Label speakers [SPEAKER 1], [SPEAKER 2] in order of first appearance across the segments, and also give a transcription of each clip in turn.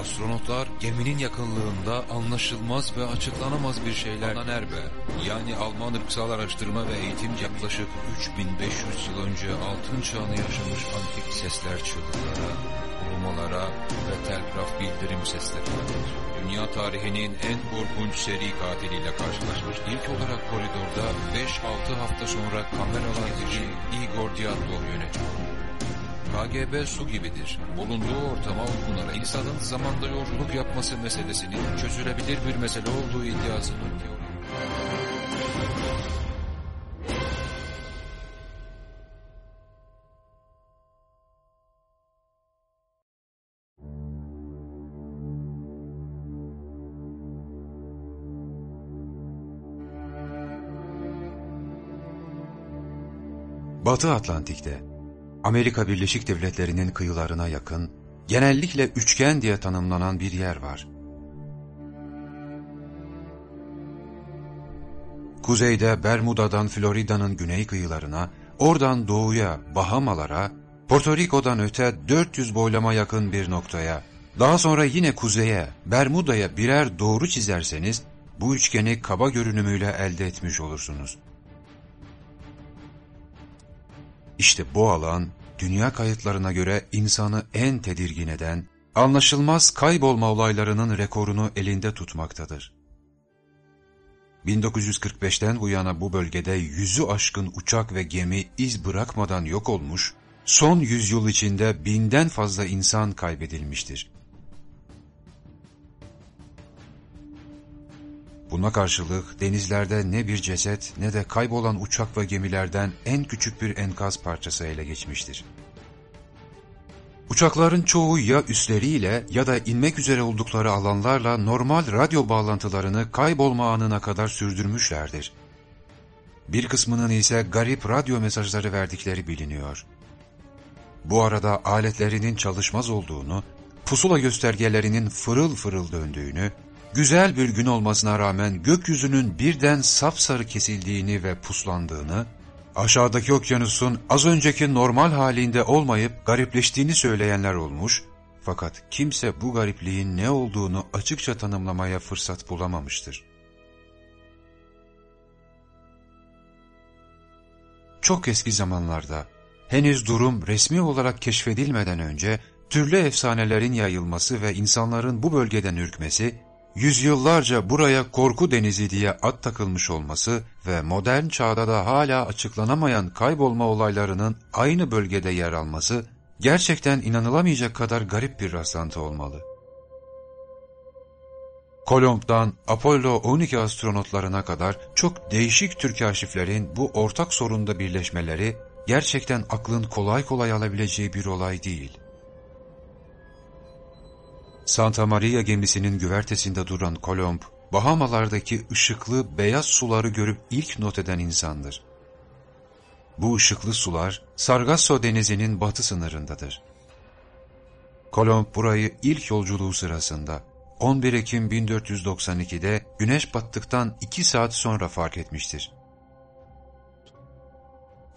[SPEAKER 1] Astronotlar geminin yakınlığında anlaşılmaz ve açıklanamaz bir şeyler Erbe, yani Alman ırksal araştırma ve eğitim yaklaşık 3500 yıl önce altın çağını yaşamış antik sesler çığlıklara, ulumalara ve telgraf bildirim sesleri vardır. Dünya tarihinin en korkunç seri katiliyle karşılaşmış. İlk olarak koridorda 5-6 hafta sonra kameralar Igor Diatlov yönetiyor. KGB su gibidir. Bulunduğu ortama uygunlara insanın zamanda yolculuk yapması meselesinin çözülebilir bir mesele olduğu iddiasını örtüyor.
[SPEAKER 2] Batı Atlantik'te Amerika Birleşik Devletleri'nin kıyılarına yakın, genellikle üçgen diye tanımlanan bir yer var. Kuzeyde Bermuda'dan Florida'nın güney kıyılarına, oradan doğuya Bahamalara, Porto Rico'dan öte 400 boylama yakın bir noktaya, daha sonra yine kuzeye, Bermuda'ya birer doğru çizerseniz, bu üçgeni kaba görünümüyle elde etmiş olursunuz. İşte bu alan, dünya kayıtlarına göre insanı en tedirgin eden, anlaşılmaz kaybolma olaylarının rekorunu elinde tutmaktadır. 1945'ten bu yana bu bölgede yüzü aşkın uçak ve gemi iz bırakmadan yok olmuş, son yüzyıl içinde binden fazla insan kaybedilmiştir. Buna karşılık denizlerde ne bir ceset ne de kaybolan uçak ve gemilerden en küçük bir enkaz parçası ele geçmiştir. Uçakların çoğu ya üstleriyle ya da inmek üzere oldukları alanlarla normal radyo bağlantılarını kaybolma anına kadar sürdürmüşlerdir. Bir kısmının ise garip radyo mesajları verdikleri biliniyor. Bu arada aletlerinin çalışmaz olduğunu, pusula göstergelerinin fırıl fırıl döndüğünü, güzel bir gün olmasına rağmen gökyüzünün birden sapsarı kesildiğini ve puslandığını, aşağıdaki okyanusun az önceki normal halinde olmayıp garipleştiğini söyleyenler olmuş, fakat kimse bu garipliğin ne olduğunu açıkça tanımlamaya fırsat bulamamıştır. Çok eski zamanlarda, henüz durum resmi olarak keşfedilmeden önce, türlü efsanelerin yayılması ve insanların bu bölgeden ürkmesi, yüzyıllarca buraya korku denizi diye ad takılmış olması ve modern çağda da hala açıklanamayan kaybolma olaylarının aynı bölgede yer alması gerçekten inanılamayacak kadar garip bir rastlantı olmalı. Kolomb'dan Apollo 12 astronotlarına kadar çok değişik tür kaşiflerin bu ortak sorunda birleşmeleri gerçekten aklın kolay kolay alabileceği bir olay değil. Santa Maria gemisinin güvertesinde duran Kolomb, Bahamalardaki ışıklı beyaz suları görüp ilk not eden insandır. Bu ışıklı sular Sargasso denizinin batı sınırındadır. Kolomb burayı ilk yolculuğu sırasında 11 Ekim 1492'de güneş battıktan 2 saat sonra fark etmiştir.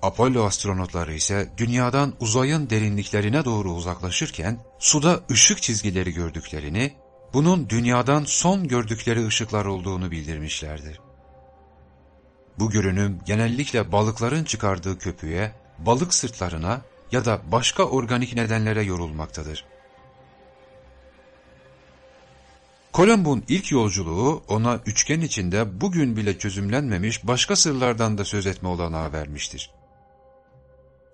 [SPEAKER 2] Apollo astronotları ise dünyadan uzayın derinliklerine doğru uzaklaşırken suda ışık çizgileri gördüklerini, bunun dünyadan son gördükleri ışıklar olduğunu bildirmişlerdir. Bu görünüm genellikle balıkların çıkardığı köpüğe, balık sırtlarına ya da başka organik nedenlere yorulmaktadır. Kolomb'un ilk yolculuğu ona üçgen içinde bugün bile çözümlenmemiş başka sırlardan da söz etme olanağı vermiştir.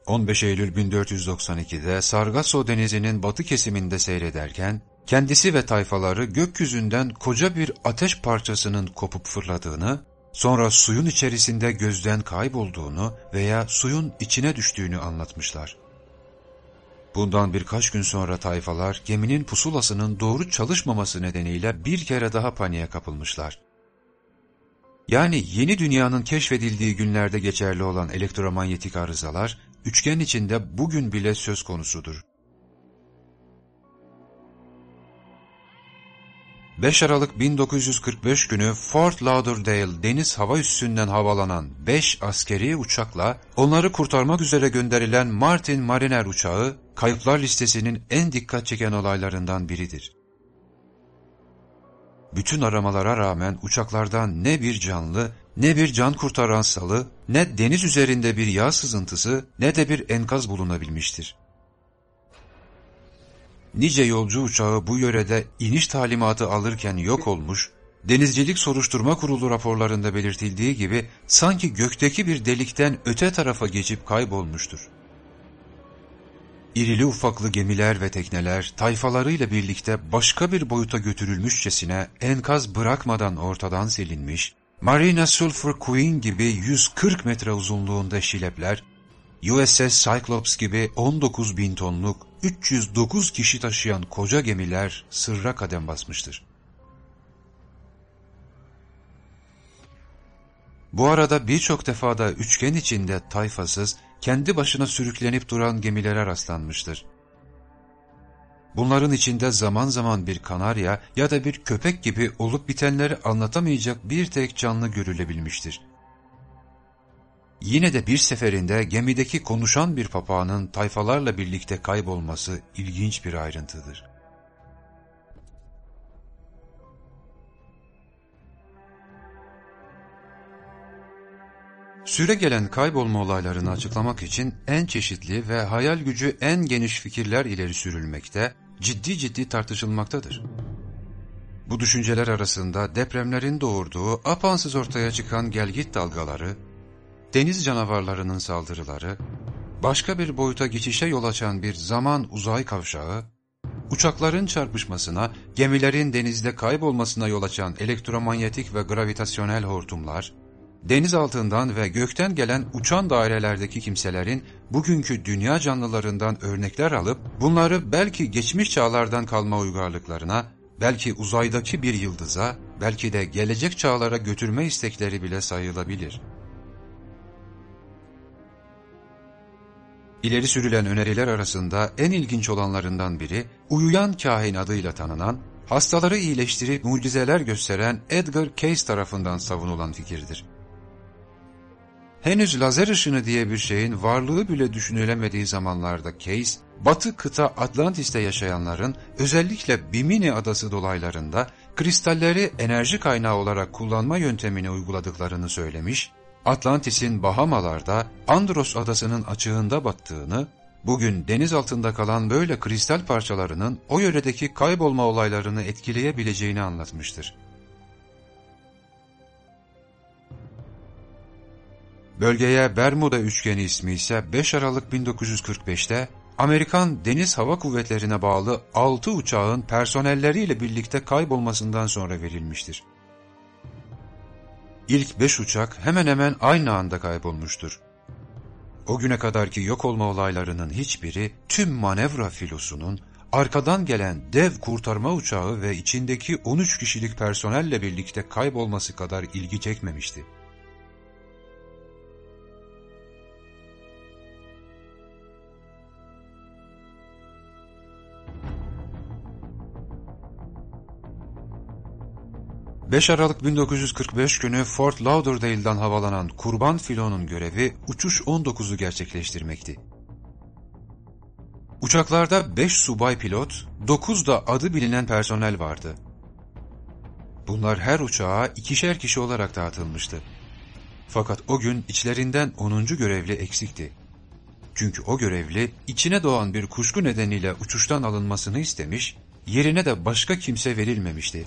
[SPEAKER 2] 15 Eylül 1492'de Sargasso denizinin batı kesiminde seyrederken, kendisi ve tayfaları gökyüzünden koca bir ateş parçasının kopup fırladığını, sonra suyun içerisinde gözden kaybolduğunu veya suyun içine düştüğünü anlatmışlar. Bundan birkaç gün sonra tayfalar geminin pusulasının doğru çalışmaması nedeniyle bir kere daha paniğe kapılmışlar. Yani yeni dünyanın keşfedildiği günlerde geçerli olan elektromanyetik arızalar üçgen içinde bugün bile söz konusudur. 5 Aralık 1945 günü Fort Lauderdale deniz hava üssünden havalanan 5 askeri uçakla onları kurtarmak üzere gönderilen Martin Mariner uçağı kayıplar listesinin en dikkat çeken olaylarından biridir. Bütün aramalara rağmen uçaklardan ne bir canlı, ne bir can kurtaran salı, ne deniz üzerinde bir yağ sızıntısı, ne de bir enkaz bulunabilmiştir. Nice yolcu uçağı bu yörede iniş talimatı alırken yok olmuş, Denizcilik Soruşturma Kurulu raporlarında belirtildiği gibi sanki gökteki bir delikten öte tarafa geçip kaybolmuştur. İrili ufaklı gemiler ve tekneler tayfalarıyla birlikte başka bir boyuta götürülmüşçesine enkaz bırakmadan ortadan silinmiş, Marina Sulphur Queen gibi 140 metre uzunluğunda şilepler, USS Cyclops gibi 19 bin tonluk 309 kişi taşıyan koca gemiler sırra kadem basmıştır. Bu arada birçok defada üçgen içinde tayfasız, kendi başına sürüklenip duran gemilere rastlanmıştır. Bunların içinde zaman zaman bir kanarya ya da bir köpek gibi olup bitenleri anlatamayacak bir tek canlı görülebilmiştir. Yine de bir seferinde gemideki konuşan bir papağanın tayfalarla birlikte kaybolması ilginç bir ayrıntıdır. Süre gelen kaybolma olaylarını açıklamak için en çeşitli ve hayal gücü en geniş fikirler ileri sürülmekte, ciddi ciddi tartışılmaktadır. Bu düşünceler arasında depremlerin doğurduğu apansız ortaya çıkan gelgit dalgaları, deniz canavarlarının saldırıları, başka bir boyuta geçişe yol açan bir zaman uzay kavşağı, uçakların çarpışmasına, gemilerin denizde kaybolmasına yol açan elektromanyetik ve gravitasyonel hortumlar, deniz altından ve gökten gelen uçan dairelerdeki kimselerin bugünkü dünya canlılarından örnekler alıp bunları belki geçmiş çağlardan kalma uygarlıklarına, belki uzaydaki bir yıldıza, belki de gelecek çağlara götürme istekleri bile sayılabilir. İleri sürülen öneriler arasında en ilginç olanlarından biri, uyuyan kahin adıyla tanınan, hastaları iyileştirip mucizeler gösteren Edgar Cayce tarafından savunulan fikirdir henüz lazer ışını diye bir şeyin varlığı bile düşünülemediği zamanlarda Case, batı kıta Atlantis'te yaşayanların özellikle Bimini adası dolaylarında kristalleri enerji kaynağı olarak kullanma yöntemini uyguladıklarını söylemiş, Atlantis'in Bahamalarda Andros adasının açığında battığını, bugün deniz altında kalan böyle kristal parçalarının o yöredeki kaybolma olaylarını etkileyebileceğini anlatmıştır. Bölgeye Bermuda Üçgeni ismi ise 5 Aralık 1945'te Amerikan Deniz Hava Kuvvetleri'ne bağlı 6 uçağın personelleriyle birlikte kaybolmasından sonra verilmiştir. İlk 5 uçak hemen hemen aynı anda kaybolmuştur. O güne kadarki yok olma olaylarının hiçbiri tüm manevra filosunun arkadan gelen dev kurtarma uçağı ve içindeki 13 kişilik personelle birlikte kaybolması kadar ilgi çekmemişti. 5 Aralık 1945 günü Fort Lauderdale'dan havalanan kurban filonun görevi uçuş 19'u gerçekleştirmekti. Uçaklarda 5 subay pilot, 9 da adı bilinen personel vardı. Bunlar her uçağa ikişer kişi olarak dağıtılmıştı. Fakat o gün içlerinden 10. görevli eksikti. Çünkü o görevli içine doğan bir kuşku nedeniyle uçuştan alınmasını istemiş, yerine de başka kimse verilmemişti.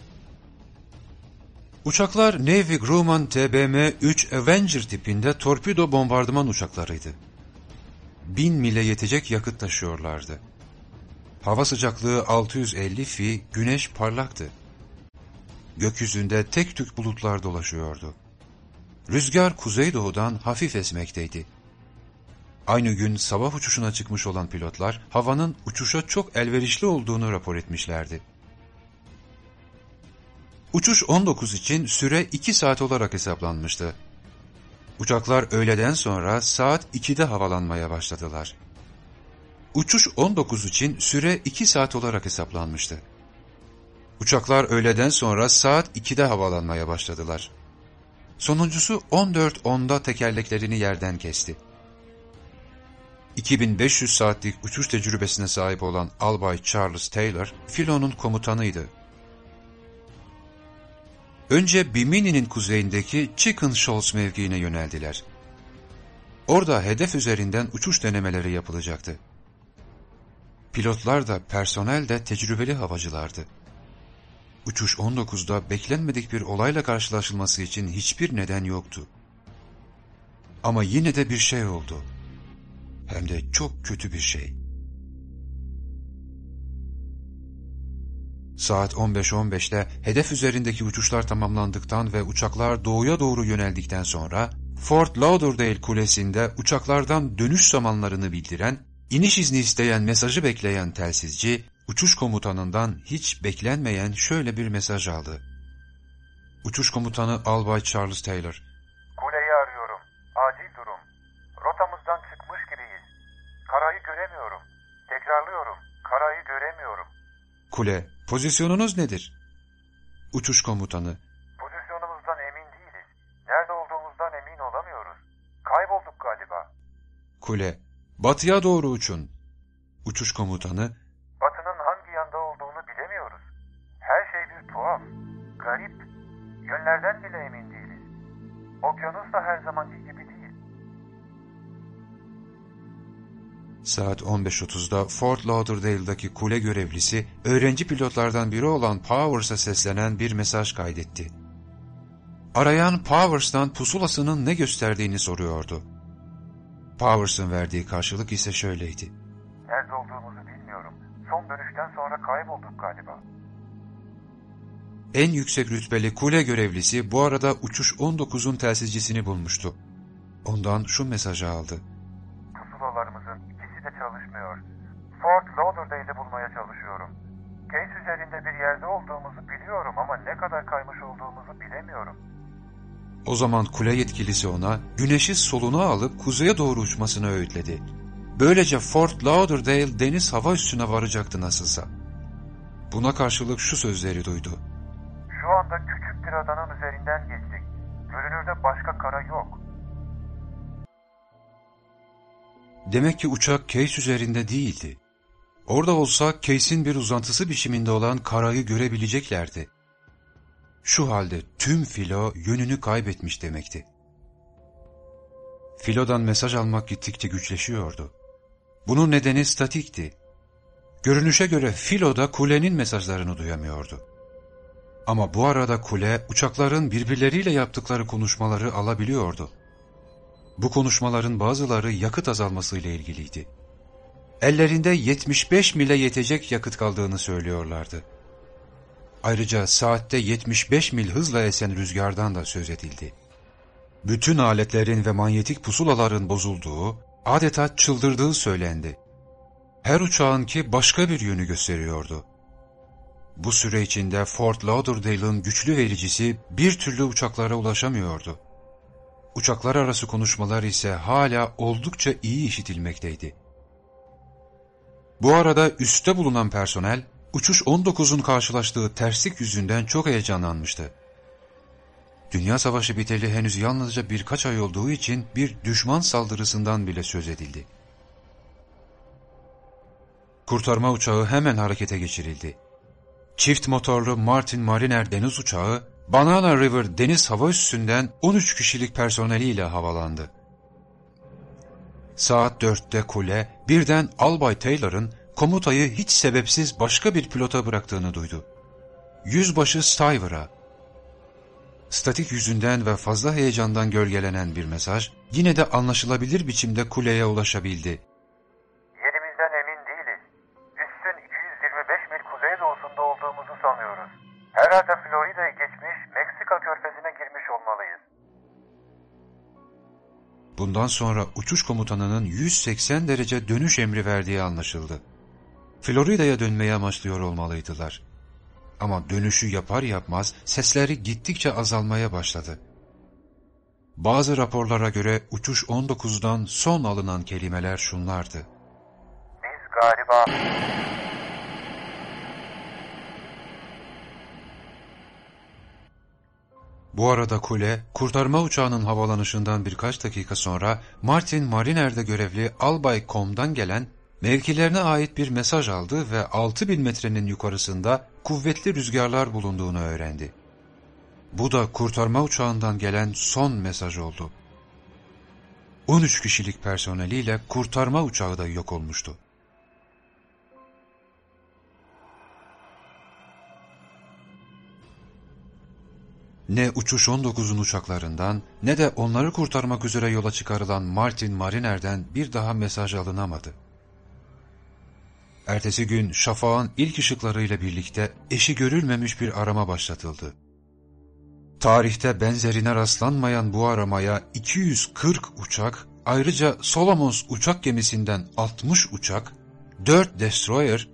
[SPEAKER 2] Uçaklar Navy Grumman TBM-3 Avenger tipinde torpido bombardıman uçaklarıydı. Bin mile yetecek yakıt taşıyorlardı. Hava sıcaklığı 650 fi, güneş parlaktı. Gökyüzünde tek tük bulutlar dolaşıyordu. Rüzgar kuzeydoğudan hafif esmekteydi. Aynı gün sabah uçuşuna çıkmış olan pilotlar havanın uçuşa çok elverişli olduğunu rapor etmişlerdi. Uçuş 19 için süre 2 saat olarak hesaplanmıştı. Uçaklar öğleden sonra saat 2'de havalanmaya başladılar. Uçuş 19 için süre 2 saat olarak hesaplanmıştı. Uçaklar öğleden sonra saat 2'de havalanmaya başladılar. Sonuncusu 14.10'da tekerleklerini yerden kesti. 2500 saatlik uçuş tecrübesine sahip olan Albay Charles Taylor, filonun komutanıydı önce Bimini'nin kuzeyindeki Chicken Shoals mevkiine yöneldiler. Orada hedef üzerinden uçuş denemeleri yapılacaktı. Pilotlar da personel de tecrübeli havacılardı. Uçuş 19'da beklenmedik bir olayla karşılaşılması için hiçbir neden yoktu. Ama yine de bir şey oldu. Hem de çok kötü bir şey. Saat 15.15'te hedef üzerindeki uçuşlar tamamlandıktan ve uçaklar doğuya doğru yöneldikten sonra Fort Lauderdale kulesinde uçaklardan dönüş zamanlarını bildiren, iniş izni isteyen mesajı bekleyen telsizci, uçuş komutanından hiç beklenmeyen şöyle bir mesaj aldı. Uçuş komutanı Albay Charles Taylor.
[SPEAKER 3] Kuleyi arıyorum. Acil durum. Rotamızdan çıkmış gibiyiz. Karayı göremiyorum. Tekrarlıyorum. Karayı göremiyorum.
[SPEAKER 2] Kule, pozisyonunuz nedir? Uçuş komutanı.
[SPEAKER 3] Pozisyonumuzdan emin değiliz. Nerede olduğumuzdan emin olamıyoruz. Kaybolduk galiba.
[SPEAKER 2] Kule, batıya doğru uçun. Uçuş komutanı.
[SPEAKER 3] Batının hangi yanda olduğunu bilemiyoruz. Her şey bir tuhaf. Garip. Yönlerden bile
[SPEAKER 2] Saat 15.30'da Fort Lauderdale'daki kule görevlisi, öğrenci pilotlardan biri olan Powers'a seslenen bir mesaj kaydetti. Arayan Powers'tan pusulasının ne gösterdiğini soruyordu. Powers'ın verdiği karşılık ise şöyleydi.
[SPEAKER 3] Nerede olduğumuzu bilmiyorum. Son dönüşten sonra kaybolduk galiba.
[SPEAKER 2] En yüksek rütbeli kule görevlisi bu arada uçuş 19'un telsizcisini bulmuştu. Ondan şu mesajı aldı.
[SPEAKER 3] Lauderdale'i bulmaya çalışıyorum. Case üzerinde bir yerde olduğumuzu biliyorum ama ne kadar kaymış olduğumuzu bilemiyorum.
[SPEAKER 2] O zaman kule yetkilisi ona güneşi soluna alıp kuzeye doğru uçmasını öğütledi. Böylece Fort Lauderdale deniz hava üssüne varacaktı nasılsa. Buna karşılık şu sözleri duydu.
[SPEAKER 3] Şu anda küçük bir adanın üzerinden geçtik. Görünürde başka kara yok.
[SPEAKER 2] Demek ki uçak Case üzerinde değildi. Orada olsa Case'in bir uzantısı biçiminde olan karayı görebileceklerdi. Şu halde tüm filo yönünü kaybetmiş demekti. Filodan mesaj almak gittikçe güçleşiyordu. Bunun nedeni statikti. Görünüşe göre filo da kulenin mesajlarını duyamıyordu. Ama bu arada kule uçakların birbirleriyle yaptıkları konuşmaları alabiliyordu. Bu konuşmaların bazıları yakıt azalmasıyla ilgiliydi. Ellerinde 75 mile yetecek yakıt kaldığını söylüyorlardı. Ayrıca saatte 75 mil hızla esen rüzgardan da söz edildi. Bütün aletlerin ve manyetik pusulaların bozulduğu, adeta çıldırdığı söylendi. Her uçağınki başka bir yönü gösteriyordu. Bu süre içinde Fort Lauderdale'ın güçlü vericisi bir türlü uçaklara ulaşamıyordu. Uçaklar arası konuşmalar ise hala oldukça iyi işitilmekteydi. Bu arada üstte bulunan personel, uçuş 19'un karşılaştığı terslik yüzünden çok heyecanlanmıştı. Dünya Savaşı biteli henüz yalnızca birkaç ay olduğu için bir düşman saldırısından bile söz edildi. Kurtarma uçağı hemen harekete geçirildi. Çift motorlu Martin Mariner deniz uçağı, Banana River deniz hava üssünden 13 kişilik personeliyle havalandı. Saat dörtte kule birden Albay Taylor'ın komutayı hiç sebepsiz başka bir pilota bıraktığını duydu. Yüzbaşı Stiver'a. Statik yüzünden ve fazla heyecandan gölgelenen bir mesaj yine de anlaşılabilir biçimde kuleye ulaşabildi.
[SPEAKER 3] Yerimizden emin değiliz. Üssün 225 mil kuzeydoğusunda olduğumuzu sanıyoruz. Herhalde Florida'yı
[SPEAKER 2] Bundan sonra uçuş komutanının 180 derece dönüş emri verdiği anlaşıldı. Florida'ya dönmeyi amaçlıyor olmalıydılar. Ama dönüşü yapar yapmaz sesleri gittikçe azalmaya başladı. Bazı raporlara göre uçuş 19'dan son alınan kelimeler şunlardı.
[SPEAKER 3] Biz galiba...
[SPEAKER 2] Bu arada kule, kurtarma uçağının havalanışından birkaç dakika sonra Martin Mariner'de görevli Albay Com'dan gelen mevkilerine ait bir mesaj aldı ve 6000 metrenin yukarısında kuvvetli rüzgarlar bulunduğunu öğrendi. Bu da kurtarma uçağından gelen son mesaj oldu. 13 kişilik personeliyle kurtarma uçağı da yok olmuştu. Ne uçuş 19'un uçaklarından ne de onları kurtarmak üzere yola çıkarılan Martin Mariner'den bir daha mesaj alınamadı. Ertesi gün şafağın ilk ışıklarıyla birlikte eşi görülmemiş bir arama başlatıldı. Tarihte benzerine rastlanmayan bu aramaya 240 uçak, ayrıca Solomons uçak gemisinden 60 uçak, 4 destroyer,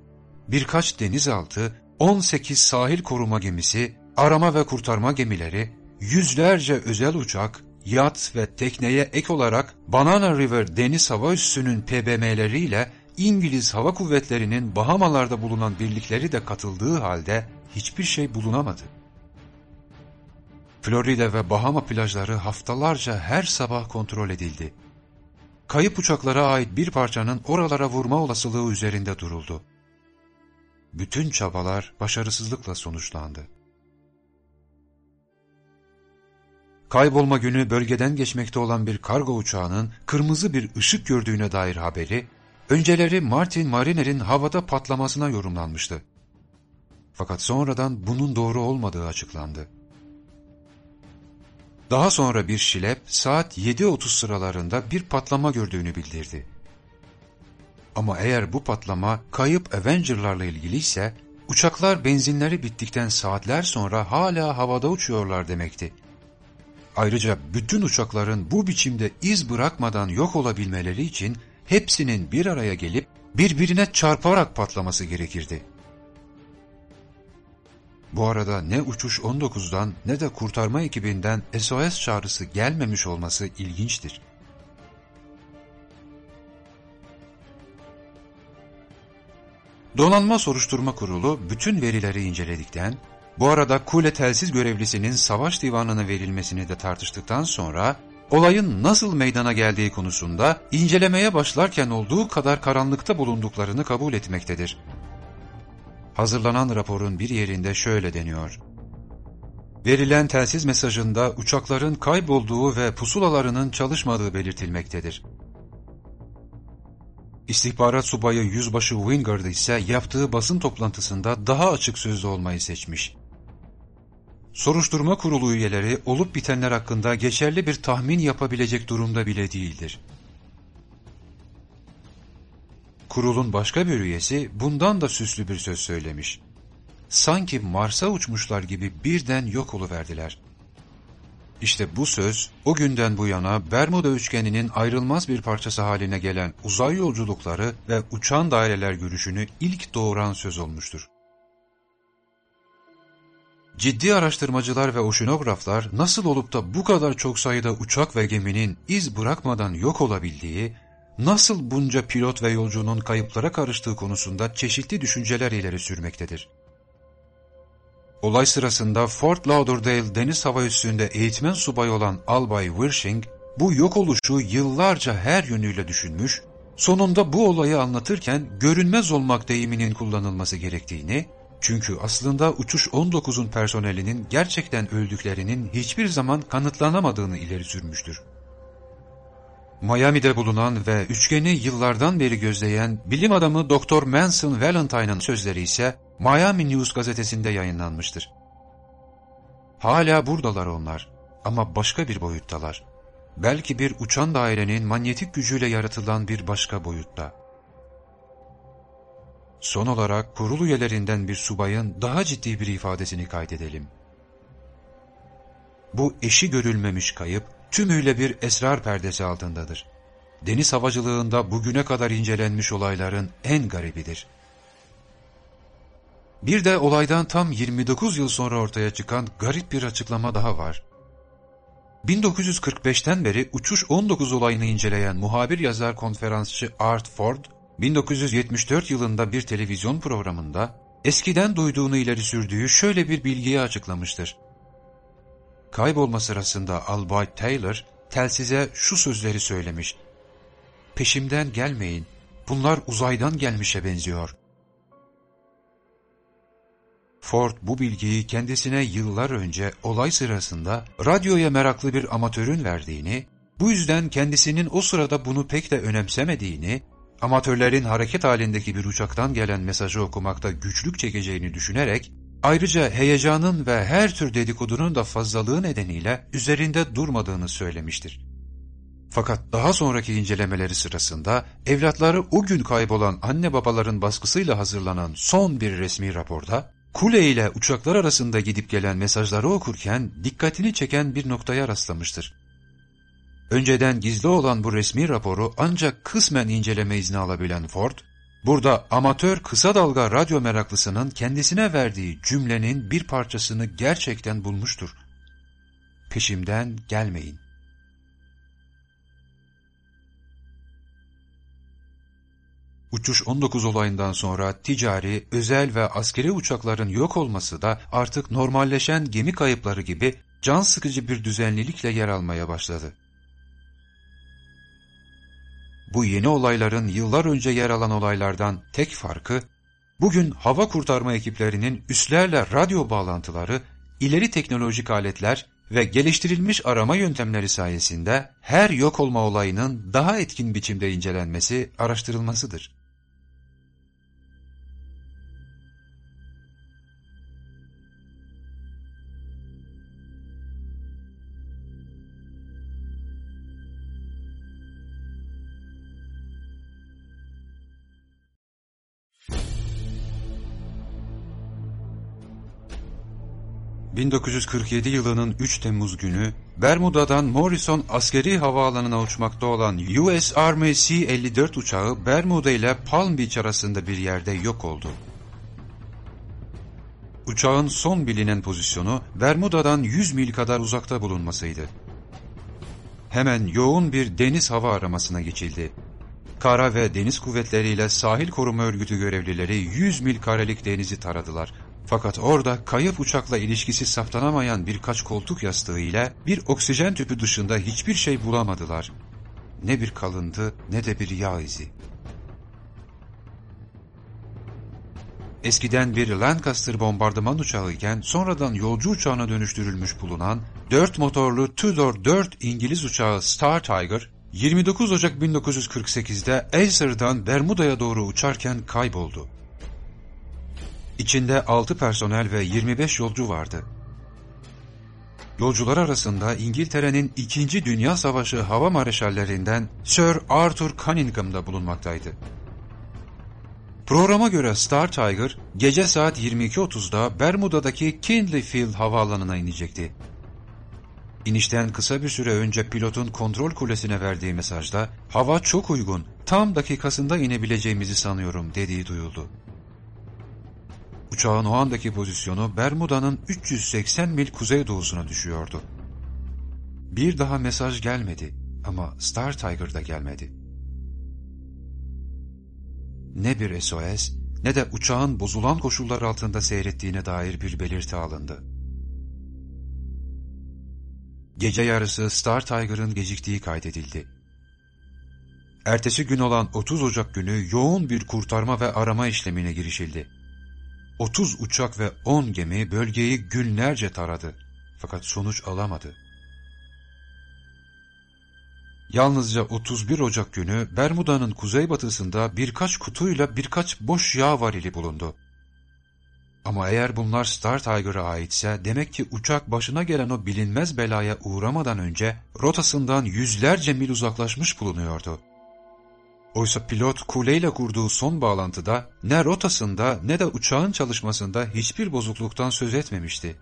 [SPEAKER 2] birkaç denizaltı, 18 sahil koruma gemisi, arama ve kurtarma gemileri, yüzlerce özel uçak, yat ve tekneye ek olarak Banana River deniz hava üssünün PBM'leriyle İngiliz Hava Kuvvetleri'nin Bahamalarda bulunan birlikleri de katıldığı halde hiçbir şey bulunamadı. Florida ve Bahama plajları haftalarca her sabah kontrol edildi. Kayıp uçaklara ait bir parçanın oralara vurma olasılığı üzerinde duruldu. Bütün çabalar başarısızlıkla sonuçlandı. Kaybolma günü bölgeden geçmekte olan bir kargo uçağının kırmızı bir ışık gördüğüne dair haberi, önceleri Martin Mariner'in havada patlamasına yorumlanmıştı. Fakat sonradan bunun doğru olmadığı açıklandı. Daha sonra bir şilep saat 7.30 sıralarında bir patlama gördüğünü bildirdi. Ama eğer bu patlama kayıp Avenger'larla ilgiliyse, uçaklar benzinleri bittikten saatler sonra hala havada uçuyorlar demekti. Ayrıca bütün uçakların bu biçimde iz bırakmadan yok olabilmeleri için hepsinin bir araya gelip birbirine çarparak patlaması gerekirdi. Bu arada ne uçuş 19'dan ne de kurtarma ekibinden SOS çağrısı gelmemiş olması ilginçtir. Donanma Soruşturma Kurulu bütün verileri inceledikten, bu arada kule telsiz görevlisinin savaş divanına verilmesini de tartıştıktan sonra, olayın nasıl meydana geldiği konusunda incelemeye başlarken olduğu kadar karanlıkta bulunduklarını kabul etmektedir. Hazırlanan raporun bir yerinde şöyle deniyor. Verilen telsiz mesajında uçakların kaybolduğu ve pusulalarının çalışmadığı belirtilmektedir. İstihbarat subayı Yüzbaşı Wingard ise yaptığı basın toplantısında daha açık sözlü olmayı seçmiş. Soruşturma kurulu üyeleri olup bitenler hakkında geçerli bir tahmin yapabilecek durumda bile değildir. Kurulun başka bir üyesi bundan da süslü bir söz söylemiş. Sanki Mars'a uçmuşlar gibi birden yok oluverdiler. İşte bu söz o günden bu yana Bermuda üçgeninin ayrılmaz bir parçası haline gelen uzay yolculukları ve uçan daireler görüşünü ilk doğuran söz olmuştur. Ciddi araştırmacılar ve oşinograflar nasıl olup da bu kadar çok sayıda uçak ve geminin iz bırakmadan yok olabildiği, nasıl bunca pilot ve yolcunun kayıplara karıştığı konusunda çeşitli düşünceler ileri sürmektedir. Olay sırasında Fort Lauderdale deniz hava üssünde eğitmen subay olan Albay Wirshing, bu yok oluşu yıllarca her yönüyle düşünmüş, sonunda bu olayı anlatırken görünmez olmak deyiminin kullanılması gerektiğini, çünkü aslında uçuş 19'un personelinin gerçekten öldüklerinin hiçbir zaman kanıtlanamadığını ileri sürmüştür. Miami'de bulunan ve üçgeni yıllardan beri gözleyen bilim adamı Dr. Manson Valentine'ın sözleri ise Miami News gazetesinde yayınlanmıştır. Hala buradalar onlar ama başka bir boyuttalar. Belki bir uçan dairenin manyetik gücüyle yaratılan bir başka boyutta. Son olarak kurul üyelerinden bir subayın daha ciddi bir ifadesini kaydedelim. Bu eşi görülmemiş kayıp tümüyle bir esrar perdesi altındadır. Deniz havacılığında bugüne kadar incelenmiş olayların en garibidir. Bir de olaydan tam 29 yıl sonra ortaya çıkan garip bir açıklama daha var. 1945'ten beri uçuş 19 olayını inceleyen muhabir yazar konferansçı Art Ford, 1974 yılında bir televizyon programında eskiden duyduğunu ileri sürdüğü şöyle bir bilgiyi açıklamıştır. Kaybolma sırasında Albay Taylor telsize şu sözleri söylemiş. Peşimden gelmeyin, bunlar uzaydan gelmişe benziyor. Ford bu bilgiyi kendisine yıllar önce olay sırasında radyoya meraklı bir amatörün verdiğini, bu yüzden kendisinin o sırada bunu pek de önemsemediğini, amatörlerin hareket halindeki bir uçaktan gelen mesajı okumakta güçlük çekeceğini düşünerek, ayrıca heyecanın ve her tür dedikodunun da fazlalığı nedeniyle üzerinde durmadığını söylemiştir. Fakat daha sonraki incelemeleri sırasında evlatları o gün kaybolan anne babaların baskısıyla hazırlanan son bir resmi raporda, kule ile uçaklar arasında gidip gelen mesajları okurken dikkatini çeken bir noktaya rastlamıştır. Önceden gizli olan bu resmi raporu ancak kısmen inceleme izni alabilen Ford, burada amatör kısa dalga radyo meraklısının kendisine verdiği cümlenin bir parçasını gerçekten bulmuştur. Peşimden gelmeyin. Uçuş 19 olayından sonra ticari, özel ve askeri uçakların yok olması da artık normalleşen gemi kayıpları gibi can sıkıcı bir düzenlilikle yer almaya başladı. Bu yeni olayların yıllar önce yer alan olaylardan tek farkı, bugün hava kurtarma ekiplerinin üslerle radyo bağlantıları, ileri teknolojik aletler ve geliştirilmiş arama yöntemleri sayesinde her yok olma olayının daha etkin biçimde incelenmesi, araştırılmasıdır. 1947 yılının 3 Temmuz günü Bermuda'dan Morrison askeri havaalanına uçmakta olan US Army C-54 uçağı Bermuda ile Palm Beach arasında bir yerde yok oldu. Uçağın son bilinen pozisyonu Bermuda'dan 100 mil kadar uzakta bulunmasıydı. Hemen yoğun bir deniz hava aramasına geçildi. Kara ve deniz kuvvetleriyle sahil koruma örgütü görevlileri 100 mil karelik denizi taradılar fakat orada kayıp uçakla ilişkisi saptanamayan birkaç koltuk yastığı ile bir oksijen tüpü dışında hiçbir şey bulamadılar. Ne bir kalıntı ne de bir yağ izi. Eskiden bir Lancaster bombardıman uçağı iken sonradan yolcu uçağına dönüştürülmüş bulunan 4 motorlu Tudor 4 İngiliz uçağı Star Tiger 29 Ocak 1948'de Acer'dan Bermuda'ya doğru uçarken kayboldu. İçinde 6 personel ve 25 yolcu vardı. Yolcular arasında İngiltere'nin 2. Dünya Savaşı hava mareşallerinden Sir Arthur Cunningham da bulunmaktaydı. Programa göre Star Tiger gece saat 22.30'da Bermuda'daki Kindley Field havaalanına inecekti. İnişten kısa bir süre önce pilotun kontrol kulesine verdiği mesajda hava çok uygun, tam dakikasında inebileceğimizi sanıyorum dediği duyuldu. Uçağın o andaki pozisyonu Bermuda'nın 380 mil kuzeydoğusuna düşüyordu. Bir daha mesaj gelmedi ama Star Tiger'da gelmedi. Ne bir SOS ne de uçağın bozulan koşullar altında seyrettiğine dair bir belirti alındı. Gece yarısı Star Tiger'ın geciktiği kaydedildi. Ertesi gün olan 30 Ocak günü yoğun bir kurtarma ve arama işlemine girişildi. 30 uçak ve 10 gemi bölgeyi günlerce taradı. Fakat sonuç alamadı. Yalnızca 31 Ocak günü Bermuda'nın kuzeybatısında birkaç kutuyla birkaç boş yağ varili bulundu. Ama eğer bunlar Star Tiger'a aitse demek ki uçak başına gelen o bilinmez belaya uğramadan önce rotasından yüzlerce mil uzaklaşmış bulunuyordu. Oysa pilot kuleyle kurduğu son bağlantıda ne rotasında ne de uçağın çalışmasında hiçbir bozukluktan söz etmemişti.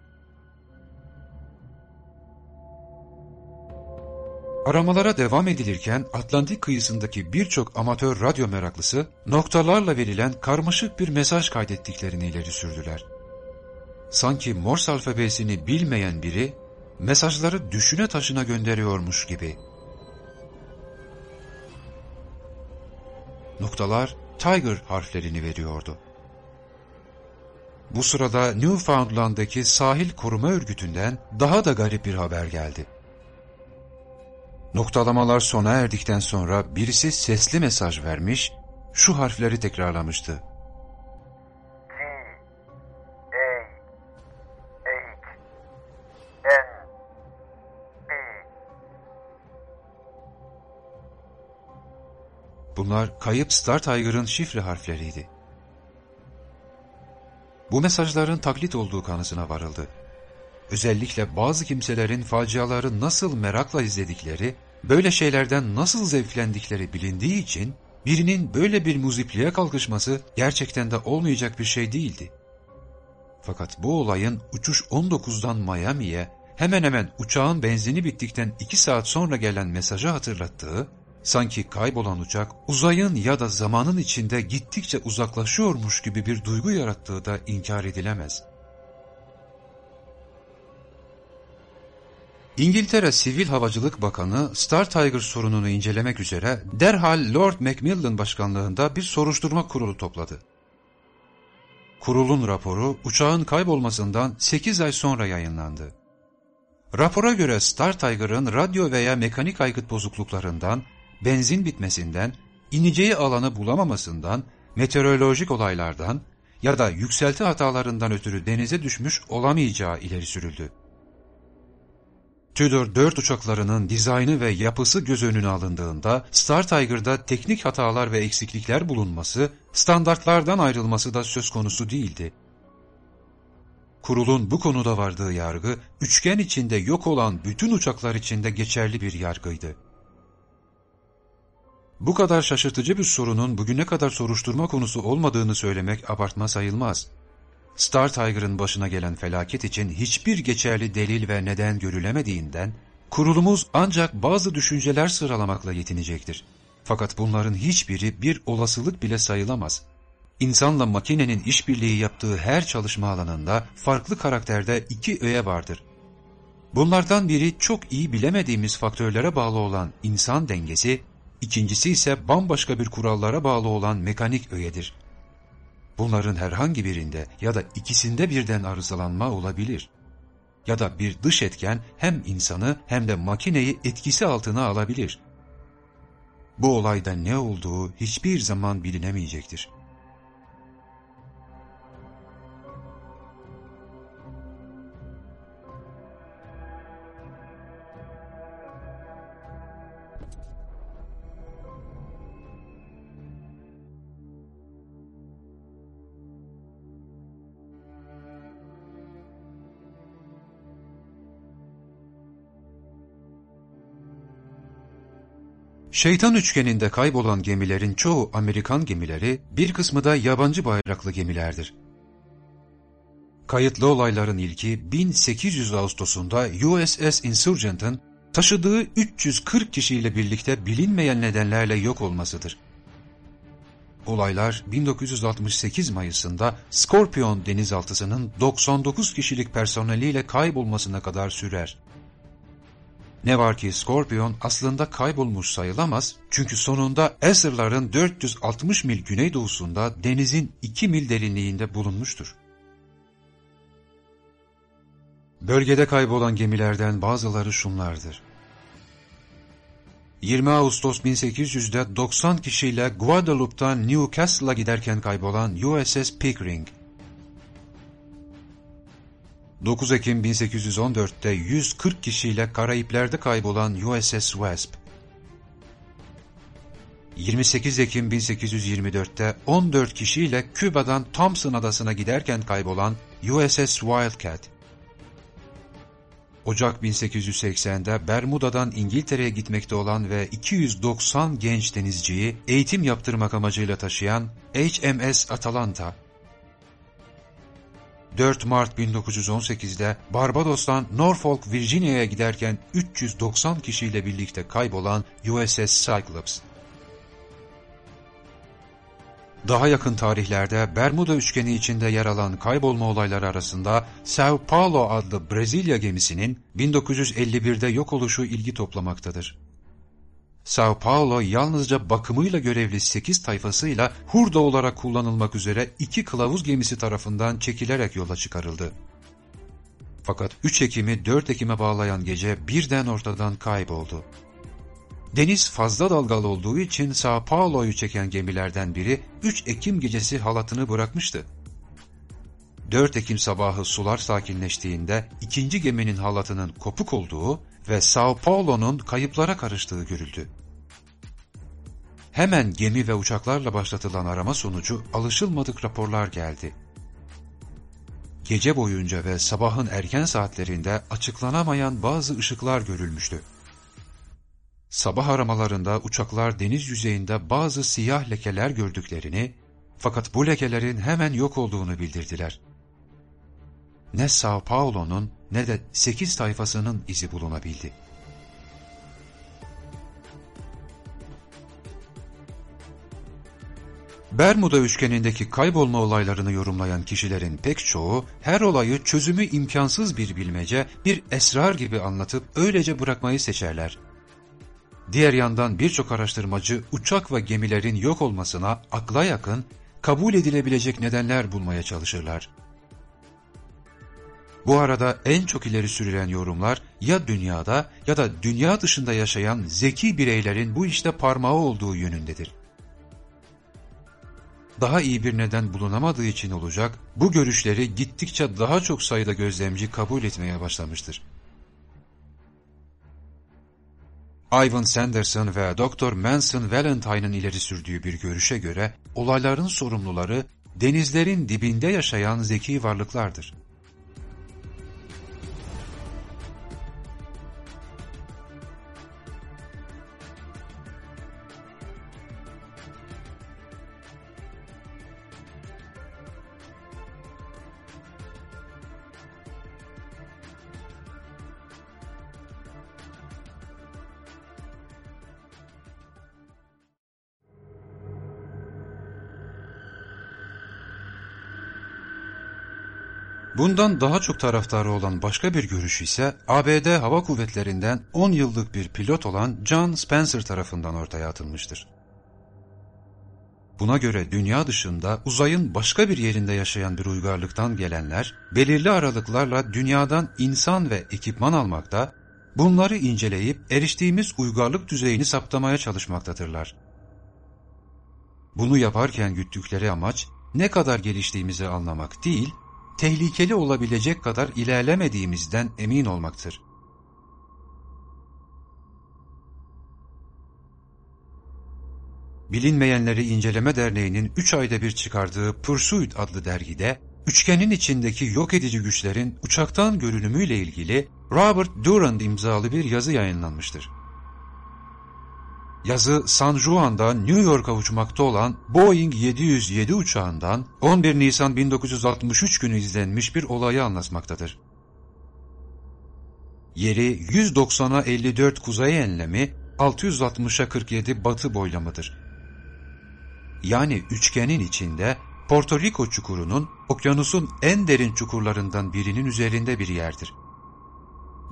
[SPEAKER 2] Aramalara devam edilirken Atlantik kıyısındaki birçok amatör radyo meraklısı noktalarla verilen karmaşık bir mesaj kaydettiklerini ileri sürdüler. Sanki Morse alfabesini bilmeyen biri mesajları düşüne taşına gönderiyormuş gibi. Noktalar Tiger harflerini veriyordu. Bu sırada Newfoundland'daki sahil koruma örgütünden daha da garip bir haber geldi. Noktalamalar sona erdikten sonra birisi sesli mesaj vermiş, şu harfleri tekrarlamıştı. Bunlar kayıp Star Tiger'ın şifre harfleriydi. Bu mesajların taklit olduğu kanısına varıldı. Özellikle bazı kimselerin faciaları nasıl merakla izledikleri, böyle şeylerden nasıl zevklendikleri bilindiği için birinin böyle bir muzipliğe kalkışması gerçekten de olmayacak bir şey değildi. Fakat bu olayın uçuş 19'dan Miami'ye hemen hemen uçağın benzini bittikten 2 saat sonra gelen mesajı hatırlattığı, sanki kaybolan uçak uzayın ya da zamanın içinde gittikçe uzaklaşıyormuş gibi bir duygu yarattığı da inkar edilemez. İngiltere Sivil Havacılık Bakanı Star Tiger sorununu incelemek üzere derhal Lord Macmillan başkanlığında bir soruşturma kurulu topladı. Kurulun raporu uçağın kaybolmasından 8 ay sonra yayınlandı. Rapora göre Star Tiger'ın radyo veya mekanik aygıt bozukluklarından, benzin bitmesinden, ineceği alanı bulamamasından, meteorolojik olaylardan ya da yükselti hatalarından ötürü denize düşmüş olamayacağı ileri sürüldü. Tudor 4 uçaklarının dizaynı ve yapısı göz önüne alındığında Star Tiger'da teknik hatalar ve eksiklikler bulunması, standartlardan ayrılması da söz konusu değildi. Kurulun bu konuda vardığı yargı, üçgen içinde yok olan bütün uçaklar içinde geçerli bir yargıydı. Bu kadar şaşırtıcı bir sorunun bugüne kadar soruşturma konusu olmadığını söylemek abartma sayılmaz. Star Tiger'ın başına gelen felaket için hiçbir geçerli delil ve neden görülemediğinden, kurulumuz ancak bazı düşünceler sıralamakla yetinecektir. Fakat bunların hiçbiri bir olasılık bile sayılamaz. İnsanla makinenin işbirliği yaptığı her çalışma alanında farklı karakterde iki öğe vardır. Bunlardan biri çok iyi bilemediğimiz faktörlere bağlı olan insan dengesi, ikincisi ise bambaşka bir kurallara bağlı olan mekanik öğedir. Bunların herhangi birinde ya da ikisinde birden arızalanma olabilir. Ya da bir dış etken hem insanı hem de makineyi etkisi altına alabilir. Bu olayda ne olduğu hiçbir zaman bilinemeyecektir. Şeytan üçgeninde kaybolan gemilerin çoğu Amerikan gemileri, bir kısmı da yabancı bayraklı gemilerdir. Kayıtlı olayların ilki 1800 Ağustos'unda USS Insurgent'ın taşıdığı 340 kişiyle birlikte bilinmeyen nedenlerle yok olmasıdır. Olaylar 1968 Mayıs'ında Scorpion denizaltısının 99 kişilik personeliyle kaybolmasına kadar sürer. Ne var ki Scorpion aslında kaybolmuş sayılamaz çünkü sonunda Acer'ların 460 mil güneydoğusunda denizin 2 mil derinliğinde bulunmuştur. Bölgede kaybolan gemilerden bazıları şunlardır. 20 Ağustos 1800'de 90 kişiyle Guadeloupe'dan Newcastle'a giderken kaybolan USS Pickering, 9 Ekim 1814'te 140 kişiyle Karayipler'de kaybolan USS Wasp, 28 Ekim 1824'te 14 kişiyle Küba'dan Thompson adasına giderken kaybolan USS Wildcat, Ocak 1880'de Bermuda'dan İngiltere'ye gitmekte olan ve 290 genç denizciyi eğitim yaptırmak amacıyla taşıyan HMS Atalanta, 4 Mart 1918'de Barbados'tan Norfolk, Virginia'ya giderken 390 kişiyle birlikte kaybolan USS Cyclops. Daha yakın tarihlerde Bermuda üçgeni içinde yer alan kaybolma olayları arasında Sao Paulo adlı Brezilya gemisinin 1951'de yok oluşu ilgi toplamaktadır. Sao Paulo yalnızca bakımıyla görevli 8 tayfasıyla hurda olarak kullanılmak üzere iki kılavuz gemisi tarafından çekilerek yola çıkarıldı. Fakat 3 Ekim'i 4 Ekim'e bağlayan gece birden ortadan kayboldu. Deniz fazla dalgalı olduğu için Sao Paulo'yu çeken gemilerden biri 3 Ekim gecesi halatını bırakmıştı. 4 Ekim sabahı sular sakinleştiğinde ikinci geminin halatının kopuk olduğu ve Sao Paulo'nun kayıplara karıştığı görüldü. hemen gemi ve uçaklarla başlatılan arama sonucu alışılmadık raporlar geldi. Gece boyunca ve sabahın erken saatlerinde açıklanamayan bazı ışıklar görülmüştü. Sabah aramalarında uçaklar deniz yüzeyinde bazı siyah lekeler gördüklerini fakat bu lekelerin hemen yok olduğunu bildirdiler. Ne Sao Paulo'nun ne de 8 tayfasının izi bulunabildi. Bermuda üçgenindeki kaybolma olaylarını yorumlayan kişilerin pek çoğu her olayı çözümü imkansız bir bilmece, bir esrar gibi anlatıp öylece bırakmayı seçerler. Diğer yandan birçok araştırmacı uçak ve gemilerin yok olmasına akla yakın, kabul edilebilecek nedenler bulmaya çalışırlar. Bu arada en çok ileri sürülen yorumlar ya dünyada ya da dünya dışında yaşayan zeki bireylerin bu işte parmağı olduğu yönündedir daha iyi bir neden bulunamadığı için olacak, bu görüşleri gittikçe daha çok sayıda gözlemci kabul etmeye başlamıştır. Ivan Sanderson ve Dr. Manson Valentine'ın ileri sürdüğü bir görüşe göre olayların sorumluları denizlerin dibinde yaşayan zeki varlıklardır. Bundan daha çok taraftarı olan başka bir görüş ise ABD Hava Kuvvetleri'nden 10 yıllık bir pilot olan John Spencer tarafından ortaya atılmıştır. Buna göre dünya dışında uzayın başka bir yerinde yaşayan bir uygarlıktan gelenler belirli aralıklarla dünyadan insan ve ekipman almakta, bunları inceleyip eriştiğimiz uygarlık düzeyini saptamaya çalışmaktadırlar. Bunu yaparken güttükleri amaç ne kadar geliştiğimizi anlamak değil, tehlikeli olabilecek kadar ilerlemediğimizden emin olmaktır. Bilinmeyenleri İnceleme Derneği'nin 3 ayda bir çıkardığı Pursuit adlı dergide, üçgenin içindeki yok edici güçlerin uçaktan görünümüyle ilgili Robert Durand imzalı bir yazı yayınlanmıştır. Yazı San Juan'da New York'a uçmakta olan Boeing 707 uçağından 11 Nisan 1963 günü izlenmiş bir olayı anlatmaktadır. Yeri 190'a 54 kuzey enlemi, 660'a 47 batı boylamıdır. Yani üçgenin içinde Porto Rico çukurunun okyanusun en derin çukurlarından birinin üzerinde bir yerdir.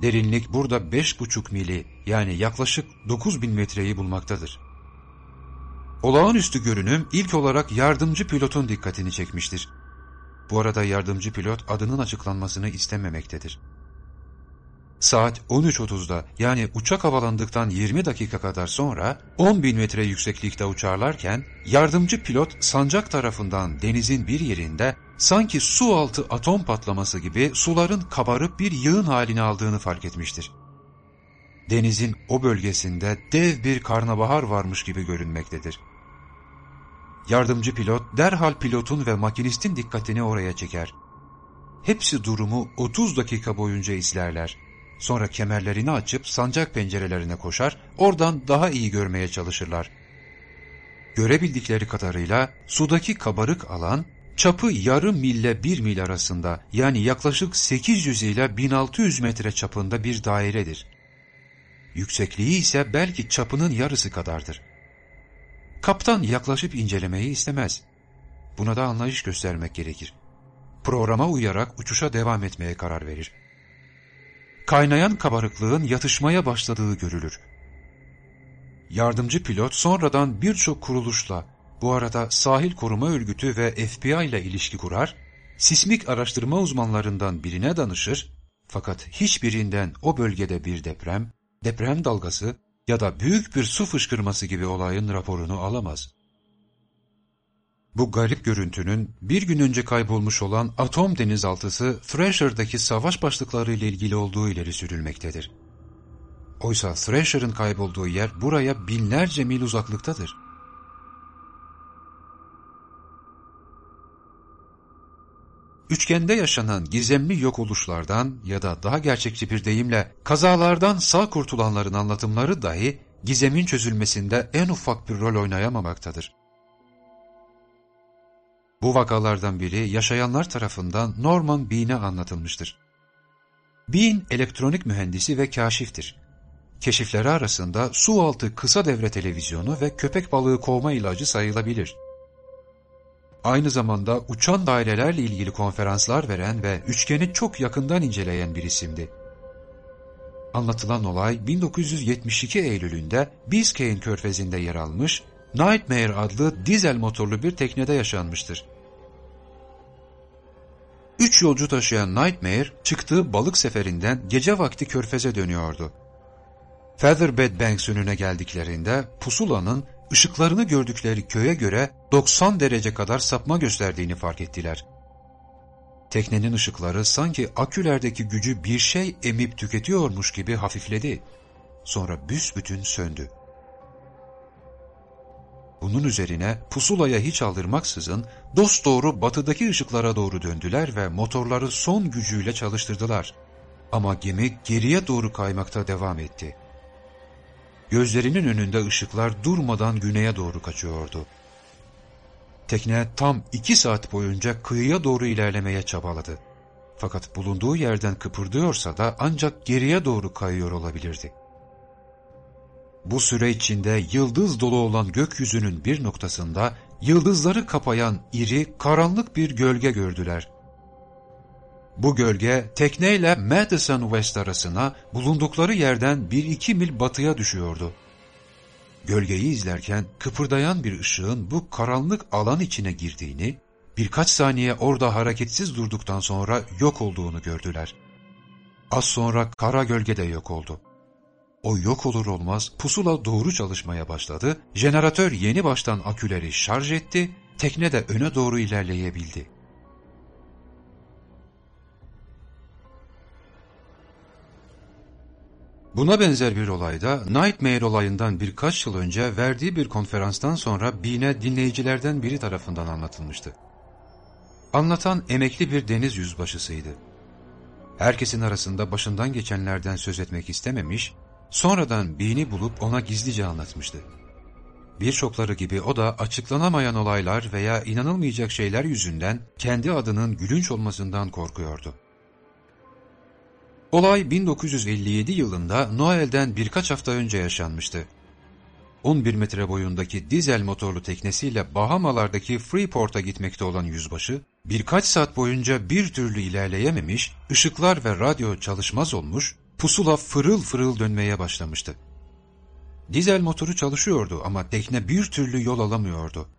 [SPEAKER 2] Derinlik burada 5,5 mili yani yaklaşık 9000 metreyi bulmaktadır. Olağanüstü görünüm ilk olarak yardımcı pilotun dikkatini çekmiştir. Bu arada yardımcı pilot adının açıklanmasını istememektedir. Saat 13.30'da yani uçak havalandıktan 20 dakika kadar sonra 10.000 metre yükseklikte uçarlarken yardımcı pilot sancak tarafından denizin bir yerinde sanki su altı atom patlaması gibi suların kabarıp bir yığın halini aldığını fark etmiştir. Denizin o bölgesinde dev bir karnabahar varmış gibi görünmektedir. Yardımcı pilot derhal pilotun ve makinistin dikkatini oraya çeker. Hepsi durumu 30 dakika boyunca izlerler. Sonra kemerlerini açıp sancak pencerelerine koşar, oradan daha iyi görmeye çalışırlar. Görebildikleri kadarıyla sudaki kabarık alan çapı yarım mille bir mil arasında yani yaklaşık 800 ile 1600 metre çapında bir dairedir. Yüksekliği ise belki çapının yarısı kadardır. Kaptan yaklaşıp incelemeyi istemez. Buna da anlayış göstermek gerekir. Programa uyarak uçuşa devam etmeye karar verir kaynayan kabarıklığın yatışmaya başladığı görülür. Yardımcı pilot sonradan birçok kuruluşla, bu arada Sahil Koruma Örgütü ve FBI ile ilişki kurar, sismik araştırma uzmanlarından birine danışır, fakat hiçbirinden o bölgede bir deprem, deprem dalgası ya da büyük bir su fışkırması gibi olayın raporunu alamaz. Bu garip görüntünün bir gün önce kaybolmuş olan atom denizaltısı Thrasher'daki savaş başlıkları ile ilgili olduğu ileri sürülmektedir. Oysa Thrasher'ın kaybolduğu yer buraya binlerce mil uzaklıktadır. Üçgende yaşanan gizemli yok oluşlardan ya da daha gerçekçi bir deyimle kazalardan sağ kurtulanların anlatımları dahi gizemin çözülmesinde en ufak bir rol oynayamamaktadır. Bu vakalardan biri yaşayanlar tarafından Norman Bean'e anlatılmıştır. Bean elektronik mühendisi ve kaşiftir. Keşifleri arasında su altı kısa devre televizyonu ve köpek balığı kovma ilacı sayılabilir. Aynı zamanda uçan dairelerle ilgili konferanslar veren ve üçgeni çok yakından inceleyen bir isimdi. Anlatılan olay 1972 Eylül'ünde Biscayne körfezinde yer almış, Nightmare adlı dizel motorlu bir teknede yaşanmıştır. Üç yolcu taşıyan Nightmare çıktığı balık seferinden gece vakti körfeze dönüyordu. Featherbed Banks önüne geldiklerinde pusulanın ışıklarını gördükleri köye göre 90 derece kadar sapma gösterdiğini fark ettiler. Teknenin ışıkları sanki akülerdeki gücü bir şey emip tüketiyormuş gibi hafifledi. Sonra büsbütün söndü. Bunun üzerine pusulaya hiç aldırmaksızın dosdoğru batıdaki ışıklara doğru döndüler ve motorları son gücüyle çalıştırdılar. Ama gemi geriye doğru kaymakta devam etti. Gözlerinin önünde ışıklar durmadan güneye doğru kaçıyordu. Tekne tam iki saat boyunca kıyıya doğru ilerlemeye çabaladı. Fakat bulunduğu yerden kıpırdıyorsa da ancak geriye doğru kayıyor olabilirdi. Bu süre içinde yıldız dolu olan gökyüzünün bir noktasında yıldızları kapayan iri, karanlık bir gölge gördüler. Bu gölge tekneyle Madison West arasına bulundukları yerden bir iki mil batıya düşüyordu. Gölgeyi izlerken kıpırdayan bir ışığın bu karanlık alan içine girdiğini, birkaç saniye orada hareketsiz durduktan sonra yok olduğunu gördüler. Az sonra kara gölge de yok oldu. O yok olur olmaz pusula doğru çalışmaya başladı, jeneratör yeni baştan aküleri şarj etti, tekne de öne doğru ilerleyebildi. Buna benzer bir olayda Nightmare olayından birkaç yıl önce verdiği bir konferanstan sonra Bean'e dinleyicilerden biri tarafından anlatılmıştı. Anlatan emekli bir deniz yüzbaşısıydı. Herkesin arasında başından geçenlerden söz etmek istememiş, sonradan Bean'i bulup ona gizlice anlatmıştı. Birçokları gibi o da açıklanamayan olaylar veya inanılmayacak şeyler yüzünden kendi adının gülünç olmasından korkuyordu. Olay 1957 yılında Noel'den birkaç hafta önce yaşanmıştı. 11 metre boyundaki dizel motorlu teknesiyle Bahamalardaki Freeport'a gitmekte olan yüzbaşı, birkaç saat boyunca bir türlü ilerleyememiş, ışıklar ve radyo çalışmaz olmuş, pusula fırıl fırıl dönmeye başlamıştı. Dizel motoru çalışıyordu ama tekne bir türlü yol alamıyordu.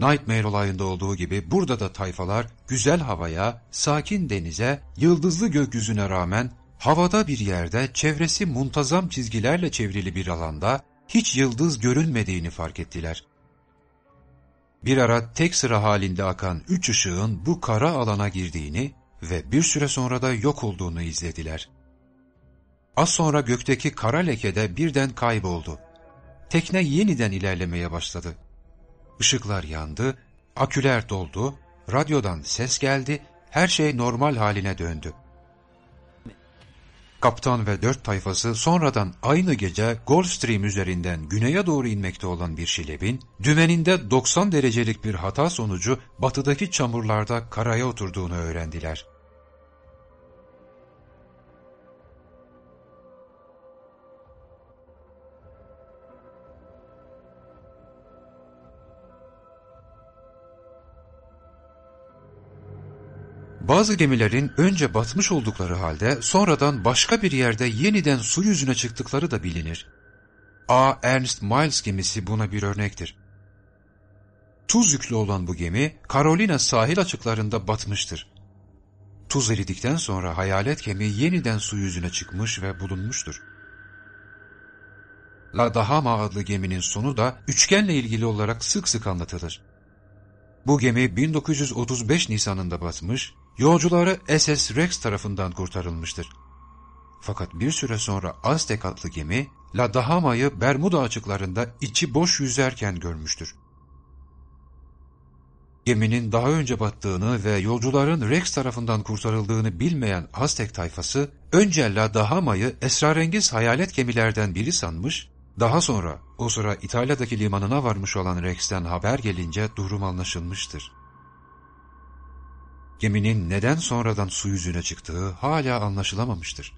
[SPEAKER 2] Nightmare olayında olduğu gibi burada da tayfalar güzel havaya, sakin denize, yıldızlı gökyüzüne rağmen havada bir yerde çevresi muntazam çizgilerle çevrili bir alanda hiç yıldız görünmediğini fark ettiler. Bir ara tek sıra halinde akan üç ışığın bu kara alana girdiğini ve bir süre sonra da yok olduğunu izlediler. Az sonra gökteki kara lekede birden kayboldu. Tekne yeniden ilerlemeye başladı. Işıklar yandı, aküler doldu, radyodan ses geldi, her şey normal haline döndü. Kaptan ve dört tayfası sonradan aynı gece Gulfstream üzerinden güneye doğru inmekte olan bir şilebin, dümeninde 90 derecelik bir hata sonucu batıdaki çamurlarda karaya oturduğunu öğrendiler. Bazı gemilerin önce batmış oldukları halde sonradan başka bir yerde yeniden su yüzüne çıktıkları da bilinir. A. Ernst Miles gemisi buna bir örnektir. Tuz yüklü olan bu gemi Carolina sahil açıklarında batmıştır. Tuz eridikten sonra hayalet gemi yeniden su yüzüne çıkmış ve bulunmuştur. La Dahama adlı geminin sonu da üçgenle ilgili olarak sık sık anlatılır. Bu gemi 1935 Nisan'ında batmış Yolcuları SS Rex tarafından kurtarılmıştır. Fakat bir süre sonra Aztek adlı gemi La Dahama'yı Bermuda açıklarında içi boş yüzerken görmüştür. Geminin daha önce battığını ve yolcuların Rex tarafından kurtarıldığını bilmeyen Aztek tayfası, önce La Dahama'yı esrarengiz hayalet gemilerden biri sanmış, daha sonra o sıra İtalya'daki limanına varmış olan Rex'ten haber gelince durum anlaşılmıştır. Geminin neden sonradan su yüzüne çıktığı hala anlaşılamamıştır.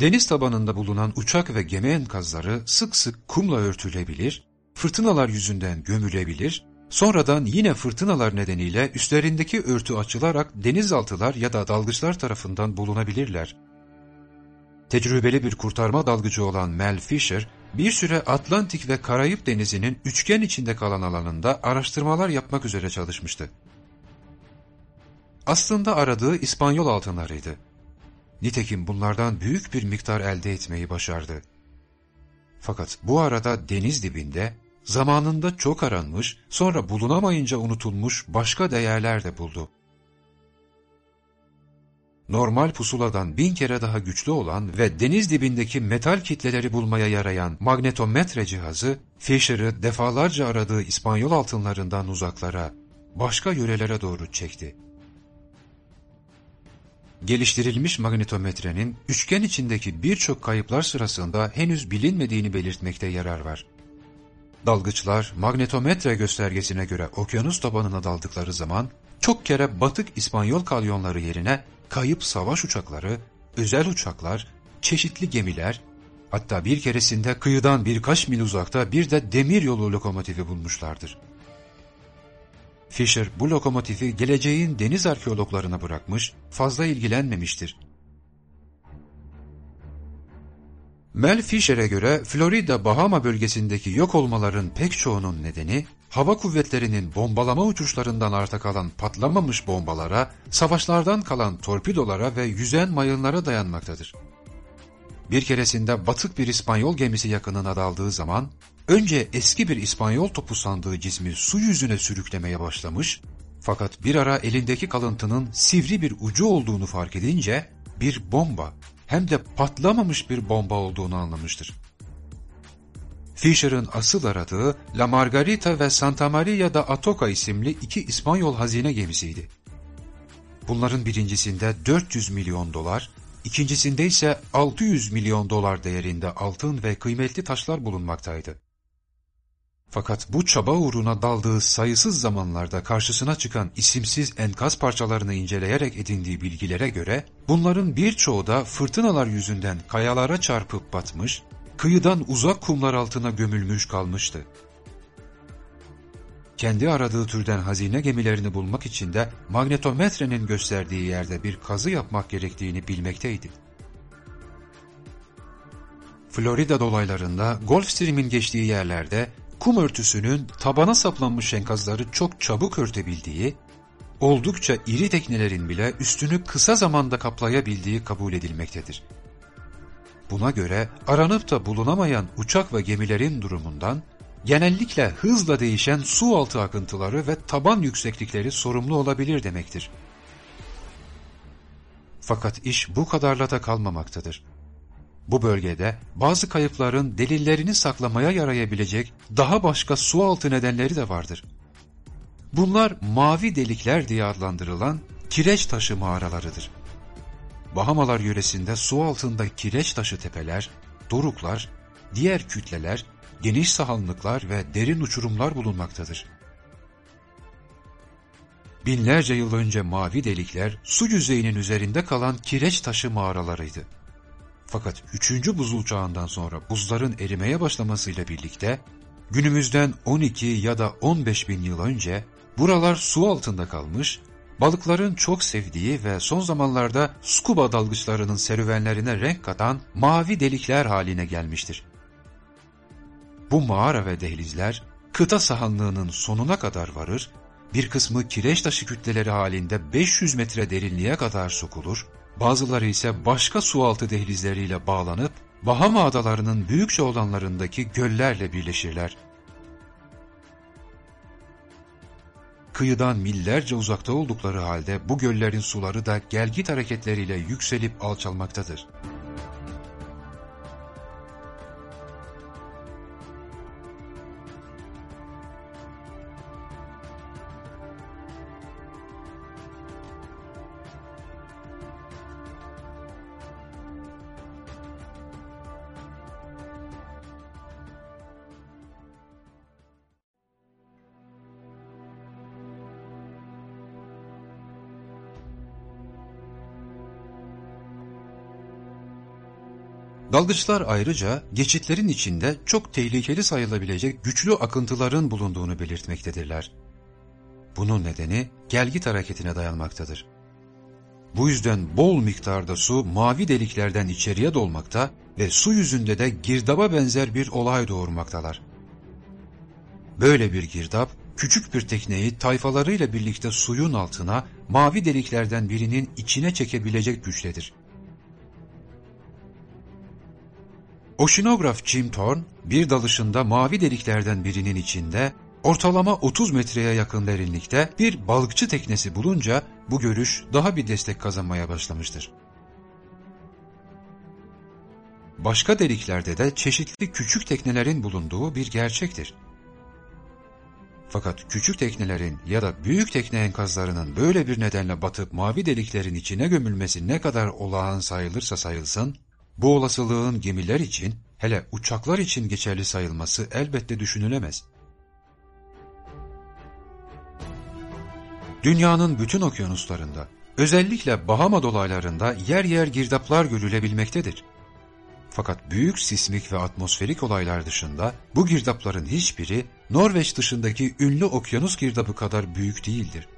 [SPEAKER 2] Deniz tabanında bulunan uçak ve gemi enkazları sık sık kumla örtülebilir, fırtınalar yüzünden gömülebilir, sonradan yine fırtınalar nedeniyle üstlerindeki örtü açılarak denizaltılar ya da dalgıçlar tarafından bulunabilirler. Tecrübeli bir kurtarma dalgıcı olan Mel Fisher, bir süre Atlantik ve Karayip denizinin üçgen içinde kalan alanında araştırmalar yapmak üzere çalışmıştı. Aslında aradığı İspanyol altınlarıydı. Nitekim bunlardan büyük bir miktar elde etmeyi başardı. Fakat bu arada deniz dibinde zamanında çok aranmış, sonra bulunamayınca unutulmuş başka değerler de buldu. Normal pusuladan bin kere daha güçlü olan ve deniz dibindeki metal kitleleri bulmaya yarayan magnetometre cihazı, Fisher'ı defalarca aradığı İspanyol altınlarından uzaklara, başka yörelere doğru çekti. Geliştirilmiş magnetometrenin üçgen içindeki birçok kayıplar sırasında henüz bilinmediğini belirtmekte yarar var. Dalgıçlar magnetometre göstergesine göre okyanus tabanına daldıkları zaman çok kere batık İspanyol kalyonları yerine kayıp savaş uçakları, özel uçaklar, çeşitli gemiler, hatta bir keresinde kıyıdan birkaç mil uzakta bir de demir yolu lokomotifi bulmuşlardır. Fisher bu lokomotifi geleceğin deniz arkeologlarına bırakmış, fazla ilgilenmemiştir. Mel Fisher'e göre Florida Bahama bölgesindeki yok olmaların pek çoğunun nedeni, hava kuvvetlerinin bombalama uçuşlarından arta kalan patlamamış bombalara, savaşlardan kalan torpidolara ve yüzen mayınlara dayanmaktadır. Bir keresinde batık bir İspanyol gemisi yakınına daldığı zaman, önce eski bir İspanyol topu sandığı cismi su yüzüne sürüklemeye başlamış, fakat bir ara elindeki kalıntının sivri bir ucu olduğunu fark edince, bir bomba hem de patlamamış bir bomba olduğunu anlamıştır. Fisher'ın asıl aradığı La Margarita ve Santa Maria da Atoka isimli iki İspanyol hazine gemisiydi. Bunların birincisinde 400 milyon dolar, ikincisinde ise 600 milyon dolar değerinde altın ve kıymetli taşlar bulunmaktaydı. Fakat bu çaba uğruna daldığı sayısız zamanlarda karşısına çıkan isimsiz enkaz parçalarını inceleyerek edindiği bilgilere göre bunların birçoğu da fırtınalar yüzünden kayalara çarpıp batmış, kıyıdan uzak kumlar altına gömülmüş kalmıştı. Kendi aradığı türden hazine gemilerini bulmak için de magnetometrenin gösterdiği yerde bir kazı yapmak gerektiğini bilmekteydi. Florida dolaylarında Gulf Stream'in geçtiği yerlerde kum örtüsünün tabana saplanmış enkazları çok çabuk örtebildiği, oldukça iri teknelerin bile üstünü kısa zamanda kaplayabildiği kabul edilmektedir. Buna göre aranıp da bulunamayan uçak ve gemilerin durumundan genellikle hızla değişen su altı akıntıları ve taban yükseklikleri sorumlu olabilir demektir. Fakat iş bu kadarla da kalmamaktadır. Bu bölgede bazı kayıpların delillerini saklamaya yarayabilecek daha başka su altı nedenleri de vardır. Bunlar mavi delikler diye adlandırılan kireç taşı mağaralarıdır. Bahamalar yöresinde su altında kireç taşı tepeler, doruklar, diğer kütleler, geniş sahanlıklar ve derin uçurumlar bulunmaktadır. Binlerce yıl önce mavi delikler su yüzeyinin üzerinde kalan kireç taşı mağaralarıydı. Fakat 3. buzul çağından sonra buzların erimeye başlamasıyla birlikte günümüzden 12 ya da 15 bin yıl önce buralar su altında kalmış, balıkların çok sevdiği ve son zamanlarda scuba dalgıçlarının serüvenlerine renk katan mavi delikler haline gelmiştir. Bu mağara ve dehlizler kıta sahanlığının sonuna kadar varır, bir kısmı kireç taşı kütleleri halinde 500 metre derinliğe kadar sokulur, bazıları ise başka sualtı dehlizleriyle bağlanıp Bahama adalarının büyükçe olanlarındaki göllerle birleşirler. Kıyıdan millerce uzakta oldukları halde bu göllerin suları da gelgit hareketleriyle yükselip alçalmaktadır.'' Dalgıçlar ayrıca geçitlerin içinde çok tehlikeli sayılabilecek güçlü akıntıların bulunduğunu belirtmektedirler. Bunun nedeni gelgit hareketine dayanmaktadır. Bu yüzden bol miktarda su mavi deliklerden içeriye dolmakta ve su yüzünde de girdaba benzer bir olay doğurmaktalar. Böyle bir girdap, küçük bir tekneyi tayfalarıyla birlikte suyun altına mavi deliklerden birinin içine çekebilecek güçtedir. Oşinograf Jim Thorne bir dalışında mavi deliklerden birinin içinde ortalama 30 metreye yakın derinlikte bir balıkçı teknesi bulunca bu görüş daha bir destek kazanmaya başlamıştır. Başka deliklerde de çeşitli küçük teknelerin bulunduğu bir gerçektir. Fakat küçük teknelerin ya da büyük tekne enkazlarının böyle bir nedenle batıp mavi deliklerin içine gömülmesi ne kadar olağan sayılırsa sayılsın, bu olasılığın gemiler için, hele uçaklar için geçerli sayılması elbette düşünülemez. Dünyanın bütün okyanuslarında, özellikle Bahama dolaylarında yer yer girdaplar görülebilmektedir. Fakat büyük sismik ve atmosferik olaylar dışında bu girdapların hiçbiri Norveç dışındaki ünlü okyanus girdabı kadar büyük değildir.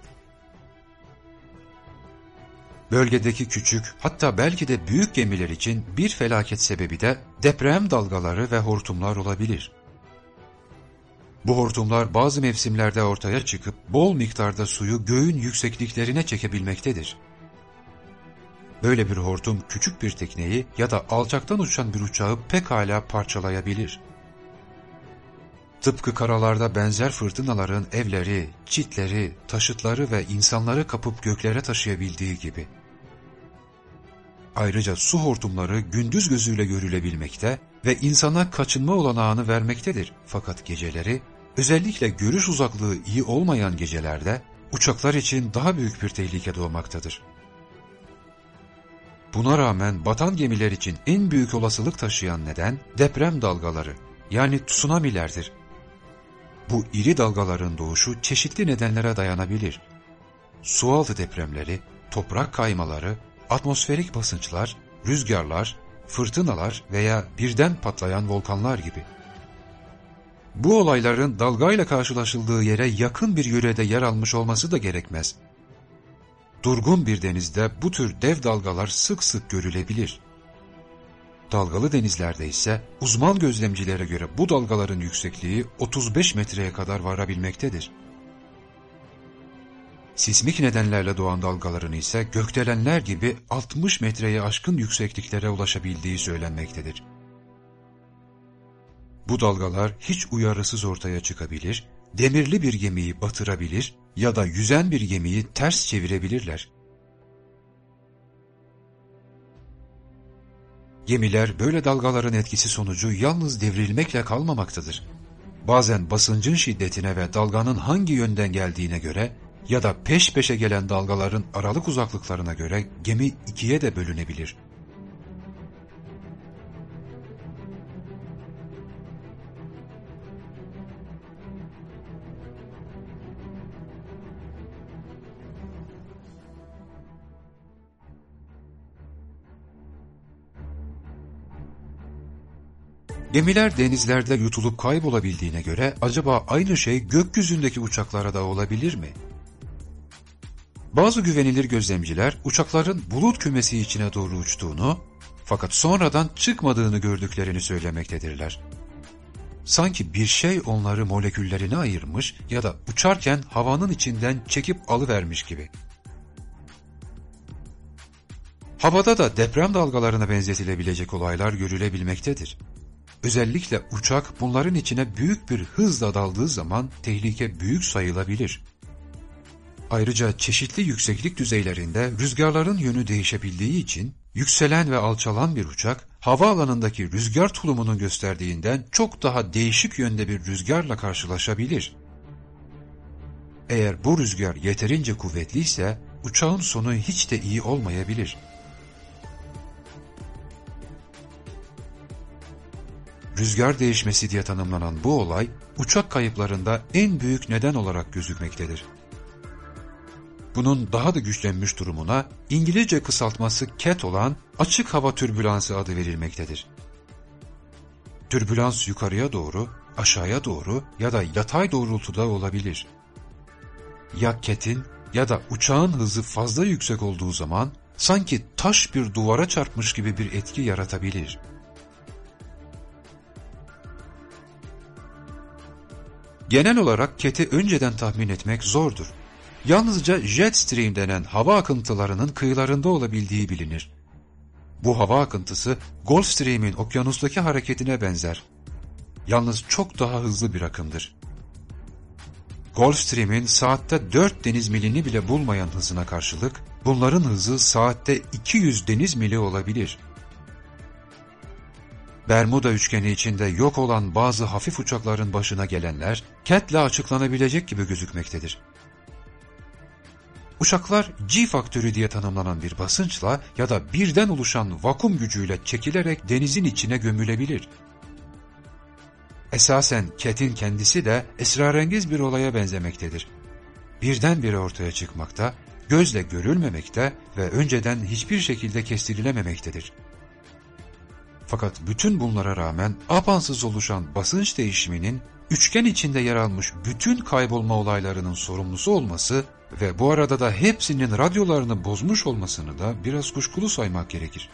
[SPEAKER 2] Bölgedeki küçük hatta belki de büyük gemiler için bir felaket sebebi de deprem dalgaları ve hortumlar olabilir. Bu hortumlar bazı mevsimlerde ortaya çıkıp bol miktarda suyu göğün yüksekliklerine çekebilmektedir. Böyle bir hortum küçük bir tekneyi ya da alçaktan uçan bir uçağı pekala parçalayabilir. Tıpkı karalarda benzer fırtınaların evleri, çitleri, taşıtları ve insanları kapıp göklere taşıyabildiği gibi. Ayrıca su hortumları gündüz gözüyle görülebilmekte ve insana kaçınma olanağını vermektedir. Fakat geceleri, özellikle görüş uzaklığı iyi olmayan gecelerde uçaklar için daha büyük bir tehlike doğmaktadır. Buna rağmen batan gemiler için en büyük olasılık taşıyan neden deprem dalgaları yani tsunamilerdir. Bu iri dalgaların doğuşu çeşitli nedenlere dayanabilir. Sualtı depremleri, toprak kaymaları, atmosferik basınçlar, rüzgarlar, fırtınalar veya birden patlayan volkanlar gibi. Bu olayların dalgayla karşılaşıldığı yere yakın bir yörede yer almış olması da gerekmez. Durgun bir denizde bu tür dev dalgalar sık sık görülebilir. Dalgalı denizlerde ise uzman gözlemcilere göre bu dalgaların yüksekliği 35 metreye kadar varabilmektedir. Sismik nedenlerle doğan dalgaların ise gökdelenler gibi 60 metreye aşkın yüksekliklere ulaşabildiği söylenmektedir. Bu dalgalar hiç uyarısız ortaya çıkabilir, demirli bir gemiyi batırabilir ya da yüzen bir gemiyi ters çevirebilirler. Gemiler böyle dalgaların etkisi sonucu yalnız devrilmekle kalmamaktadır. Bazen basıncın şiddetine ve dalganın hangi yönden geldiğine göre ya da peş peşe gelen dalgaların aralık uzaklıklarına göre gemi ikiye de bölünebilir. Gemiler denizlerde yutulup kaybolabildiğine göre acaba aynı şey gökyüzündeki uçaklara da olabilir mi? Bazı güvenilir gözlemciler uçakların bulut kümesi içine doğru uçtuğunu fakat sonradan çıkmadığını gördüklerini söylemektedirler. Sanki bir şey onları moleküllerine ayırmış ya da uçarken havanın içinden çekip alıvermiş gibi. Havada da deprem dalgalarına benzetilebilecek olaylar görülebilmektedir. Özellikle uçak bunların içine büyük bir hızla daldığı zaman tehlike büyük sayılabilir. Ayrıca çeşitli yükseklik düzeylerinde rüzgarların yönü değişebildiği için yükselen ve alçalan bir uçak hava alanındaki rüzgar tulumunun gösterdiğinden çok daha değişik yönde bir rüzgarla karşılaşabilir. Eğer bu rüzgar yeterince kuvvetliyse uçağın sonu hiç de iyi olmayabilir. Rüzgar değişmesi diye tanımlanan bu olay uçak kayıplarında en büyük neden olarak gözükmektedir. Bunun daha da güçlenmiş durumuna İngilizce kısaltması CAT olan açık hava türbülansı adı verilmektedir. Türbülans yukarıya doğru, aşağıya doğru ya da yatay doğrultuda olabilir. Ya CAT'in ya da uçağın hızı fazla yüksek olduğu zaman sanki taş bir duvara çarpmış gibi bir etki yaratabilir. Genel olarak CAT'i önceden tahmin etmek zordur. Yalnızca jet stream denen hava akıntılarının kıyılarında olabildiği bilinir. Bu hava akıntısı Gulf Stream'in okyanustaki hareketine benzer. Yalnız çok daha hızlı bir akımdır. Gulf Stream'in saatte 4 deniz milini bile bulmayan hızına karşılık, bunların hızı saatte 200 deniz mili olabilir. Bermuda üçgeni içinde yok olan bazı hafif uçakların başına gelenler, CAT'le açıklanabilecek gibi gözükmektedir. Uçaklar G faktörü diye tanımlanan bir basınçla ya da birden oluşan vakum gücüyle çekilerek denizin içine gömülebilir. Esasen Cat'in kendisi de esrarengiz bir olaya benzemektedir. Birdenbire ortaya çıkmakta, gözle görülmemekte ve önceden hiçbir şekilde kestirilememektedir. Fakat bütün bunlara rağmen apansız oluşan basınç değişiminin üçgen içinde yer almış bütün kaybolma olaylarının sorumlusu olması ve bu arada da hepsinin radyolarını bozmuş olmasını da biraz kuşkulu saymak gerekir.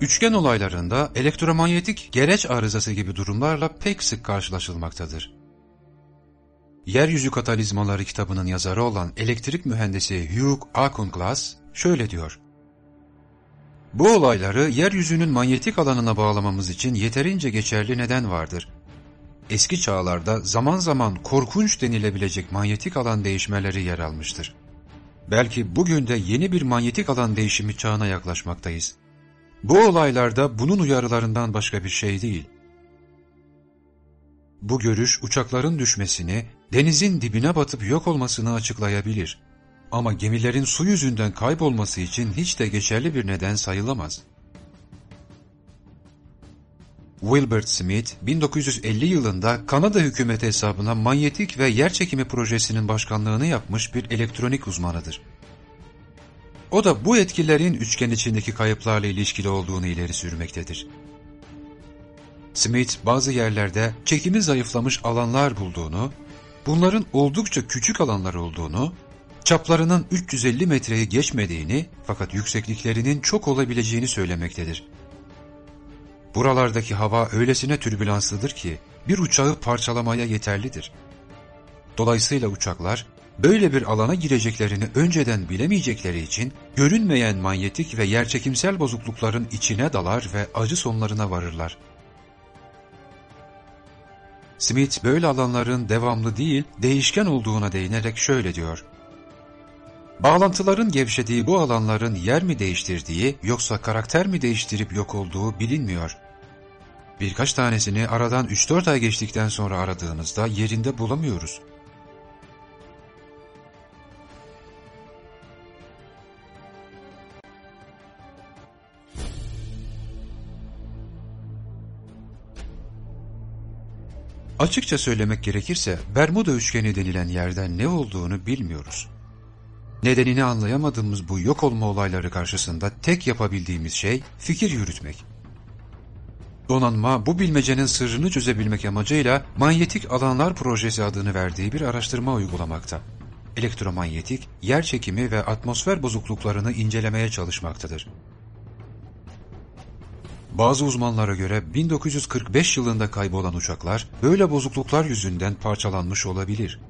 [SPEAKER 2] Üçgen olaylarında elektromanyetik gereç arızası gibi durumlarla pek sık karşılaşılmaktadır. Yeryüzü Katalizmaları kitabının yazarı olan elektrik mühendisi Hugh Auchincloss şöyle diyor. Bu olayları yeryüzünün manyetik alanına bağlamamız için yeterince geçerli neden vardır. Eski çağlarda zaman zaman korkunç denilebilecek manyetik alan değişmeleri yer almıştır. Belki bugün de yeni bir manyetik alan değişimi çağına yaklaşmaktayız. Bu olaylarda bunun uyarılarından başka bir şey değil. Bu görüş uçakların düşmesini, denizin dibine batıp yok olmasını açıklayabilir. Ama gemilerin su yüzünden kaybolması için hiç de geçerli bir neden sayılamaz. Wilbert Smith, 1950 yılında Kanada hükümeti hesabına manyetik ve yerçekimi projesinin başkanlığını yapmış bir elektronik uzmanıdır. O da bu etkilerin üçgen içindeki kayıplarla ilişkili olduğunu ileri sürmektedir. Smith bazı yerlerde çekimi zayıflamış alanlar bulduğunu, bunların oldukça küçük alanlar olduğunu, çaplarının 350 metreyi geçmediğini fakat yüksekliklerinin çok olabileceğini söylemektedir. Buralardaki hava öylesine türbülanslıdır ki bir uçağı parçalamaya yeterlidir. Dolayısıyla uçaklar böyle bir alana gireceklerini önceden bilemeyecekleri için görünmeyen manyetik ve yerçekimsel bozuklukların içine dalar ve acı sonlarına varırlar. Smith böyle alanların devamlı değil, değişken olduğuna değinerek şöyle diyor. Bağlantıların gevşediği bu alanların yer mi değiştirdiği yoksa karakter mi değiştirip yok olduğu bilinmiyor. Birkaç tanesini aradan 3-4 ay geçtikten sonra aradığımızda yerinde bulamıyoruz. Açıkça söylemek gerekirse Bermuda üçgeni denilen yerden ne olduğunu bilmiyoruz. Nedenini anlayamadığımız bu yok olma olayları karşısında tek yapabildiğimiz şey fikir yürütmek. Donanma bu bilmecenin sırrını çözebilmek amacıyla manyetik alanlar projesi adını verdiği bir araştırma uygulamakta. Elektromanyetik, yer çekimi ve atmosfer bozukluklarını incelemeye çalışmaktadır. Bazı uzmanlara göre 1945 yılında kaybolan uçaklar böyle bozukluklar yüzünden parçalanmış olabilir.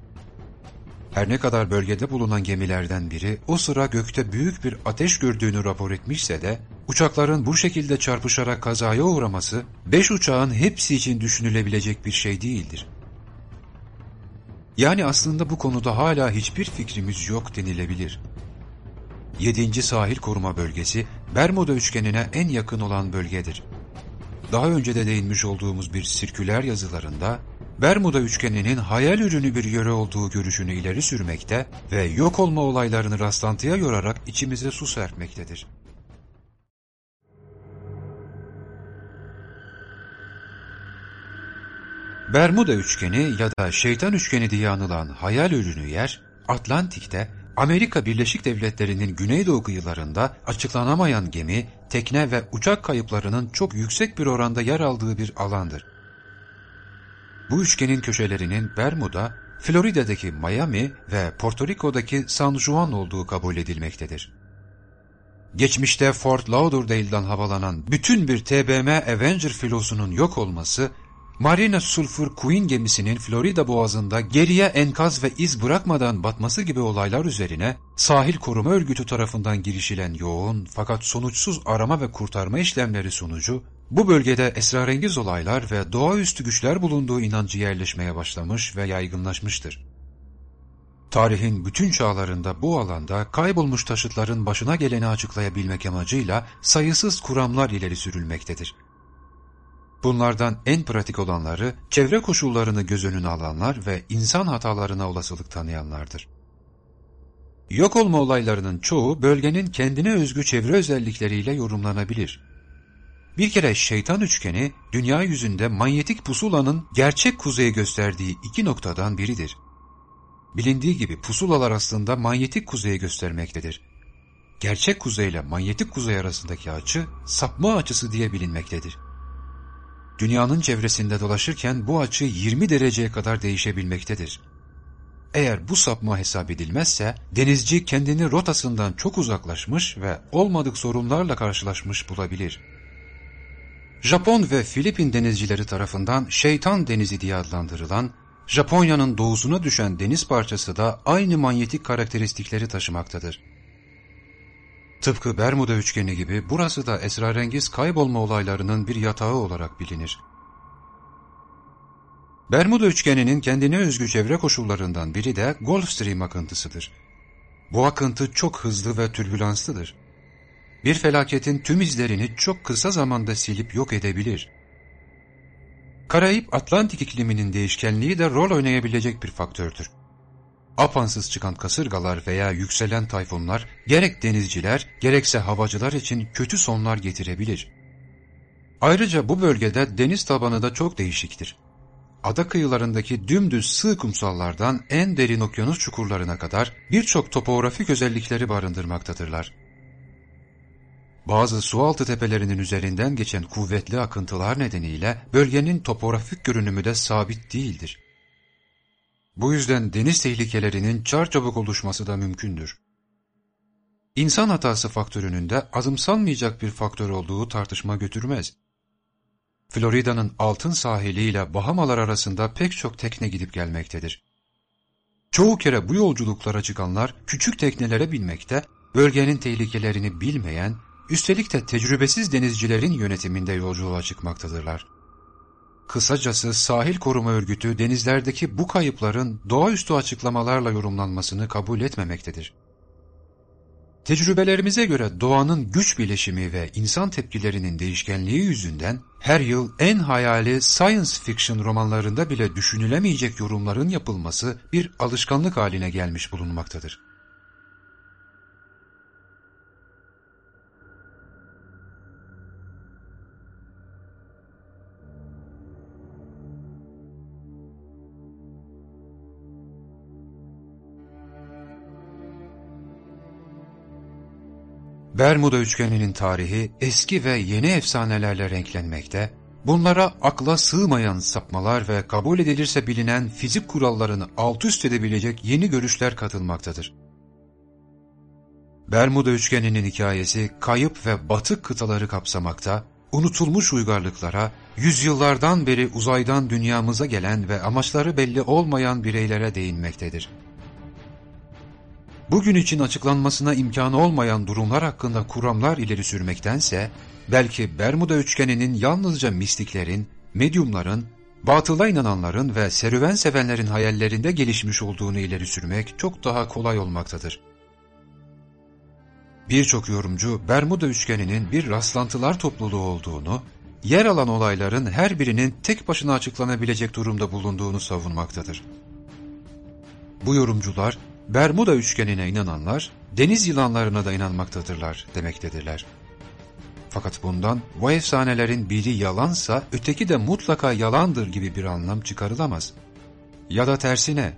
[SPEAKER 2] Her ne kadar bölgede bulunan gemilerden biri o sıra gökte büyük bir ateş gördüğünü rapor etmişse de uçakların bu şekilde çarpışarak kazaya uğraması beş uçağın hepsi için düşünülebilecek bir şey değildir. Yani aslında bu konuda hala hiçbir fikrimiz yok denilebilir. 7. Sahil Koruma Bölgesi Bermuda üçgenine en yakın olan bölgedir. Daha önce de değinmiş olduğumuz bir sirküler yazılarında Bermuda üçgeninin hayal ürünü bir yöre olduğu görüşünü ileri sürmekte ve yok olma olaylarını rastlantıya yorarak içimize su serpmektedir. Bermuda üçgeni ya da şeytan üçgeni diye anılan hayal ürünü yer, Atlantik'te Amerika Birleşik Devletleri'nin güneydoğu kıyılarında açıklanamayan gemi, tekne ve uçak kayıplarının çok yüksek bir oranda yer aldığı bir alandır. Bu üçgenin köşelerinin Bermuda, Florida'daki Miami ve Porto Rico'daki San Juan olduğu kabul edilmektedir. Geçmişte Fort Lauderdale'dan havalanan bütün bir TBM Avenger filosunun yok olması Marina Sulphur Queen gemisinin Florida boğazında geriye enkaz ve iz bırakmadan batması gibi olaylar üzerine sahil koruma örgütü tarafından girişilen yoğun fakat sonuçsuz arama ve kurtarma işlemleri sonucu bu bölgede esrarengiz olaylar ve doğaüstü güçler bulunduğu inancı yerleşmeye başlamış ve yaygınlaşmıştır. Tarihin bütün çağlarında bu alanda kaybolmuş taşıtların başına geleni açıklayabilmek amacıyla sayısız kuramlar ileri sürülmektedir. Bunlardan en pratik olanları çevre koşullarını göz önüne alanlar ve insan hatalarına olasılık tanıyanlardır. Yok olma olaylarının çoğu bölgenin kendine özgü çevre özellikleriyle yorumlanabilir. Bir kere şeytan üçgeni dünya yüzünde manyetik pusulanın gerçek kuzeyi gösterdiği iki noktadan biridir. Bilindiği gibi pusulalar aslında manyetik kuzeyi göstermektedir. Gerçek kuzey ile manyetik kuzey arasındaki açı sapma açısı diye bilinmektedir. Dünyanın çevresinde dolaşırken bu açı 20 dereceye kadar değişebilmektedir. Eğer bu sapma hesap edilmezse denizci kendini rotasından çok uzaklaşmış ve olmadık sorunlarla karşılaşmış bulabilir. Japon ve Filipin denizcileri tarafından Şeytan Denizi diye adlandırılan, Japonya'nın doğusuna düşen deniz parçası da aynı manyetik karakteristikleri taşımaktadır. Tıpkı Bermuda üçgeni gibi burası da esrarengiz kaybolma olaylarının bir yatağı olarak bilinir. Bermuda üçgeninin kendine özgü çevre koşullarından biri de Gulf Stream akıntısıdır. Bu akıntı çok hızlı ve türbülanslıdır. Bir felaketin tüm izlerini çok kısa zamanda silip yok edebilir. Karayip Atlantik ikliminin değişkenliği de rol oynayabilecek bir faktördür apansız çıkan kasırgalar veya yükselen tayfunlar gerek denizciler gerekse havacılar için kötü sonlar getirebilir. Ayrıca bu bölgede deniz tabanı da çok değişiktir. Ada kıyılarındaki dümdüz sığ kumsallardan en derin okyanus çukurlarına kadar birçok topografik özellikleri barındırmaktadırlar. Bazı sualtı tepelerinin üzerinden geçen kuvvetli akıntılar nedeniyle bölgenin topografik görünümü de sabit değildir. Bu yüzden deniz tehlikelerinin çarçabuk oluşması da mümkündür. İnsan hatası faktörünün de azımsanmayacak bir faktör olduğu tartışma götürmez. Florida'nın altın sahiliyle Bahamalar arasında pek çok tekne gidip gelmektedir. Çoğu kere bu yolculuklara çıkanlar küçük teknelere binmekte, bölgenin tehlikelerini bilmeyen, üstelik de tecrübesiz denizcilerin yönetiminde yolculuğa çıkmaktadırlar. Kısacası sahil koruma örgütü denizlerdeki bu kayıpların doğaüstü açıklamalarla yorumlanmasını kabul etmemektedir. Tecrübelerimize göre doğanın güç bileşimi ve insan tepkilerinin değişkenliği yüzünden her yıl en hayali science fiction romanlarında bile düşünülemeyecek yorumların yapılması bir alışkanlık haline gelmiş bulunmaktadır. Bermuda üçgeninin tarihi eski ve yeni efsanelerle renklenmekte, bunlara akla sığmayan sapmalar ve kabul edilirse bilinen fizik kurallarını alt üst edebilecek yeni görüşler katılmaktadır. Bermuda üçgeninin hikayesi kayıp ve batık kıtaları kapsamakta, unutulmuş uygarlıklara, yüzyıllardan beri uzaydan dünyamıza gelen ve amaçları belli olmayan bireylere değinmektedir. Bugün için açıklanmasına imkanı olmayan durumlar hakkında kuramlar ileri sürmektense, belki Bermuda üçgeninin yalnızca mistiklerin, medyumların, batıla inananların ve serüven sevenlerin hayallerinde gelişmiş olduğunu ileri sürmek çok daha kolay olmaktadır. Birçok yorumcu Bermuda üçgeninin bir rastlantılar topluluğu olduğunu, yer alan olayların her birinin tek başına açıklanabilecek durumda bulunduğunu savunmaktadır. Bu yorumcular Bermuda üçgenine inananlar deniz yılanlarına da inanmaktadırlar demektedirler. Fakat bundan bu efsanelerin biri yalansa öteki de mutlaka yalandır gibi bir anlam çıkarılamaz. Ya da tersine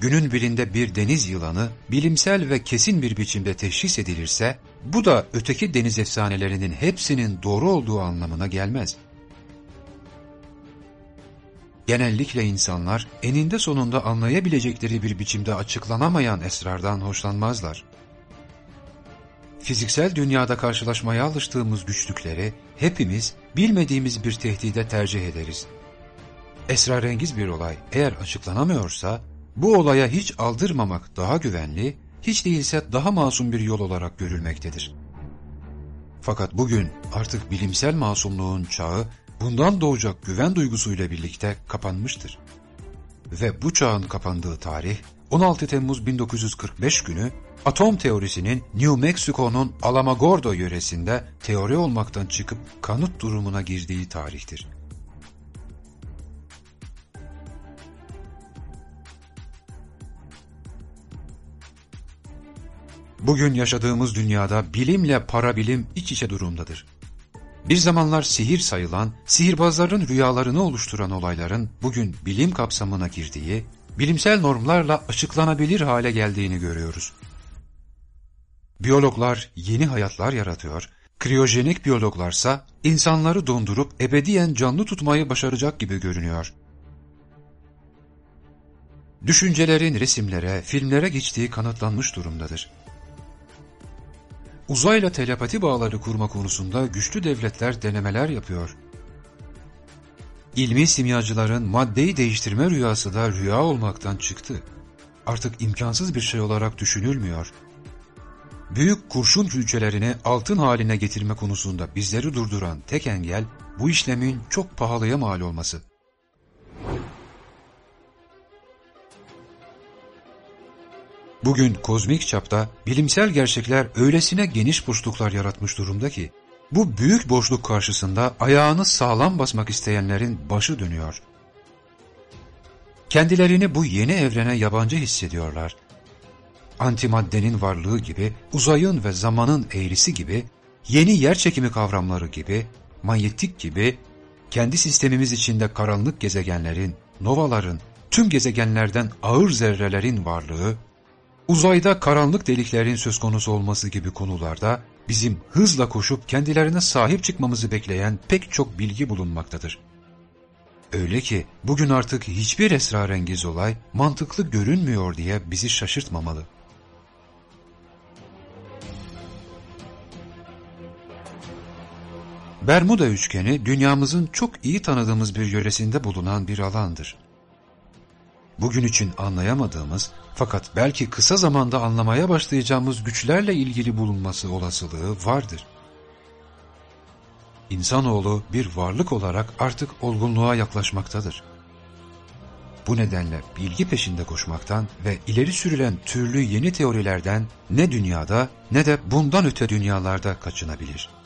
[SPEAKER 2] günün birinde bir deniz yılanı bilimsel ve kesin bir biçimde teşhis edilirse bu da öteki deniz efsanelerinin hepsinin doğru olduğu anlamına gelmez. Genellikle insanlar eninde sonunda anlayabilecekleri bir biçimde açıklanamayan esrardan hoşlanmazlar. Fiziksel dünyada karşılaşmaya alıştığımız güçlükleri hepimiz bilmediğimiz bir tehdide tercih ederiz. Esrarengiz bir olay eğer açıklanamıyorsa bu olaya hiç aldırmamak daha güvenli, hiç değilse daha masum bir yol olarak görülmektedir. Fakat bugün artık bilimsel masumluğun çağı bundan doğacak güven duygusuyla birlikte kapanmıştır. Ve bu çağın kapandığı tarih 16 Temmuz 1945 günü atom teorisinin New Mexico'nun Alamogordo yöresinde teori olmaktan çıkıp kanıt durumuna girdiği tarihtir. Bugün yaşadığımız dünyada bilimle parabilim iç içe durumdadır. Bir zamanlar sihir sayılan, sihirbazların rüyalarını oluşturan olayların bugün bilim kapsamına girdiği, bilimsel normlarla açıklanabilir hale geldiğini görüyoruz. Biyologlar yeni hayatlar yaratıyor, kriyojenik biyologlarsa insanları dondurup ebediyen canlı tutmayı başaracak gibi görünüyor. Düşüncelerin resimlere, filmlere geçtiği kanıtlanmış durumdadır. Uzayla telepati bağları kurma konusunda güçlü devletler denemeler yapıyor. İlmi simyacıların maddeyi değiştirme rüyası da rüya olmaktan çıktı. Artık imkansız bir şey olarak düşünülmüyor. Büyük kurşun hücrelerini altın haline getirme konusunda bizleri durduran tek engel bu işlemin çok pahalıya mal olması. Bugün kozmik çapta bilimsel gerçekler öylesine geniş boşluklar yaratmış durumda ki, bu büyük boşluk karşısında ayağını sağlam basmak isteyenlerin başı dönüyor. Kendilerini bu yeni evrene yabancı hissediyorlar. Antimaddenin varlığı gibi, uzayın ve zamanın eğrisi gibi, yeni yer çekimi kavramları gibi, manyetik gibi, kendi sistemimiz içinde karanlık gezegenlerin, novaların, tüm gezegenlerden ağır zerrelerin varlığı, uzayda karanlık deliklerin söz konusu olması gibi konularda bizim hızla koşup kendilerine sahip çıkmamızı bekleyen pek çok bilgi bulunmaktadır. Öyle ki bugün artık hiçbir esrarengiz olay mantıklı görünmüyor diye bizi şaşırtmamalı. Bermuda üçgeni dünyamızın çok iyi tanıdığımız bir yöresinde bulunan bir alandır bugün için anlayamadığımız fakat belki kısa zamanda anlamaya başlayacağımız güçlerle ilgili bulunması olasılığı vardır. İnsanoğlu bir varlık olarak artık olgunluğa yaklaşmaktadır. Bu nedenle bilgi peşinde koşmaktan ve ileri sürülen türlü yeni teorilerden ne dünyada ne de bundan öte dünyalarda kaçınabilir.''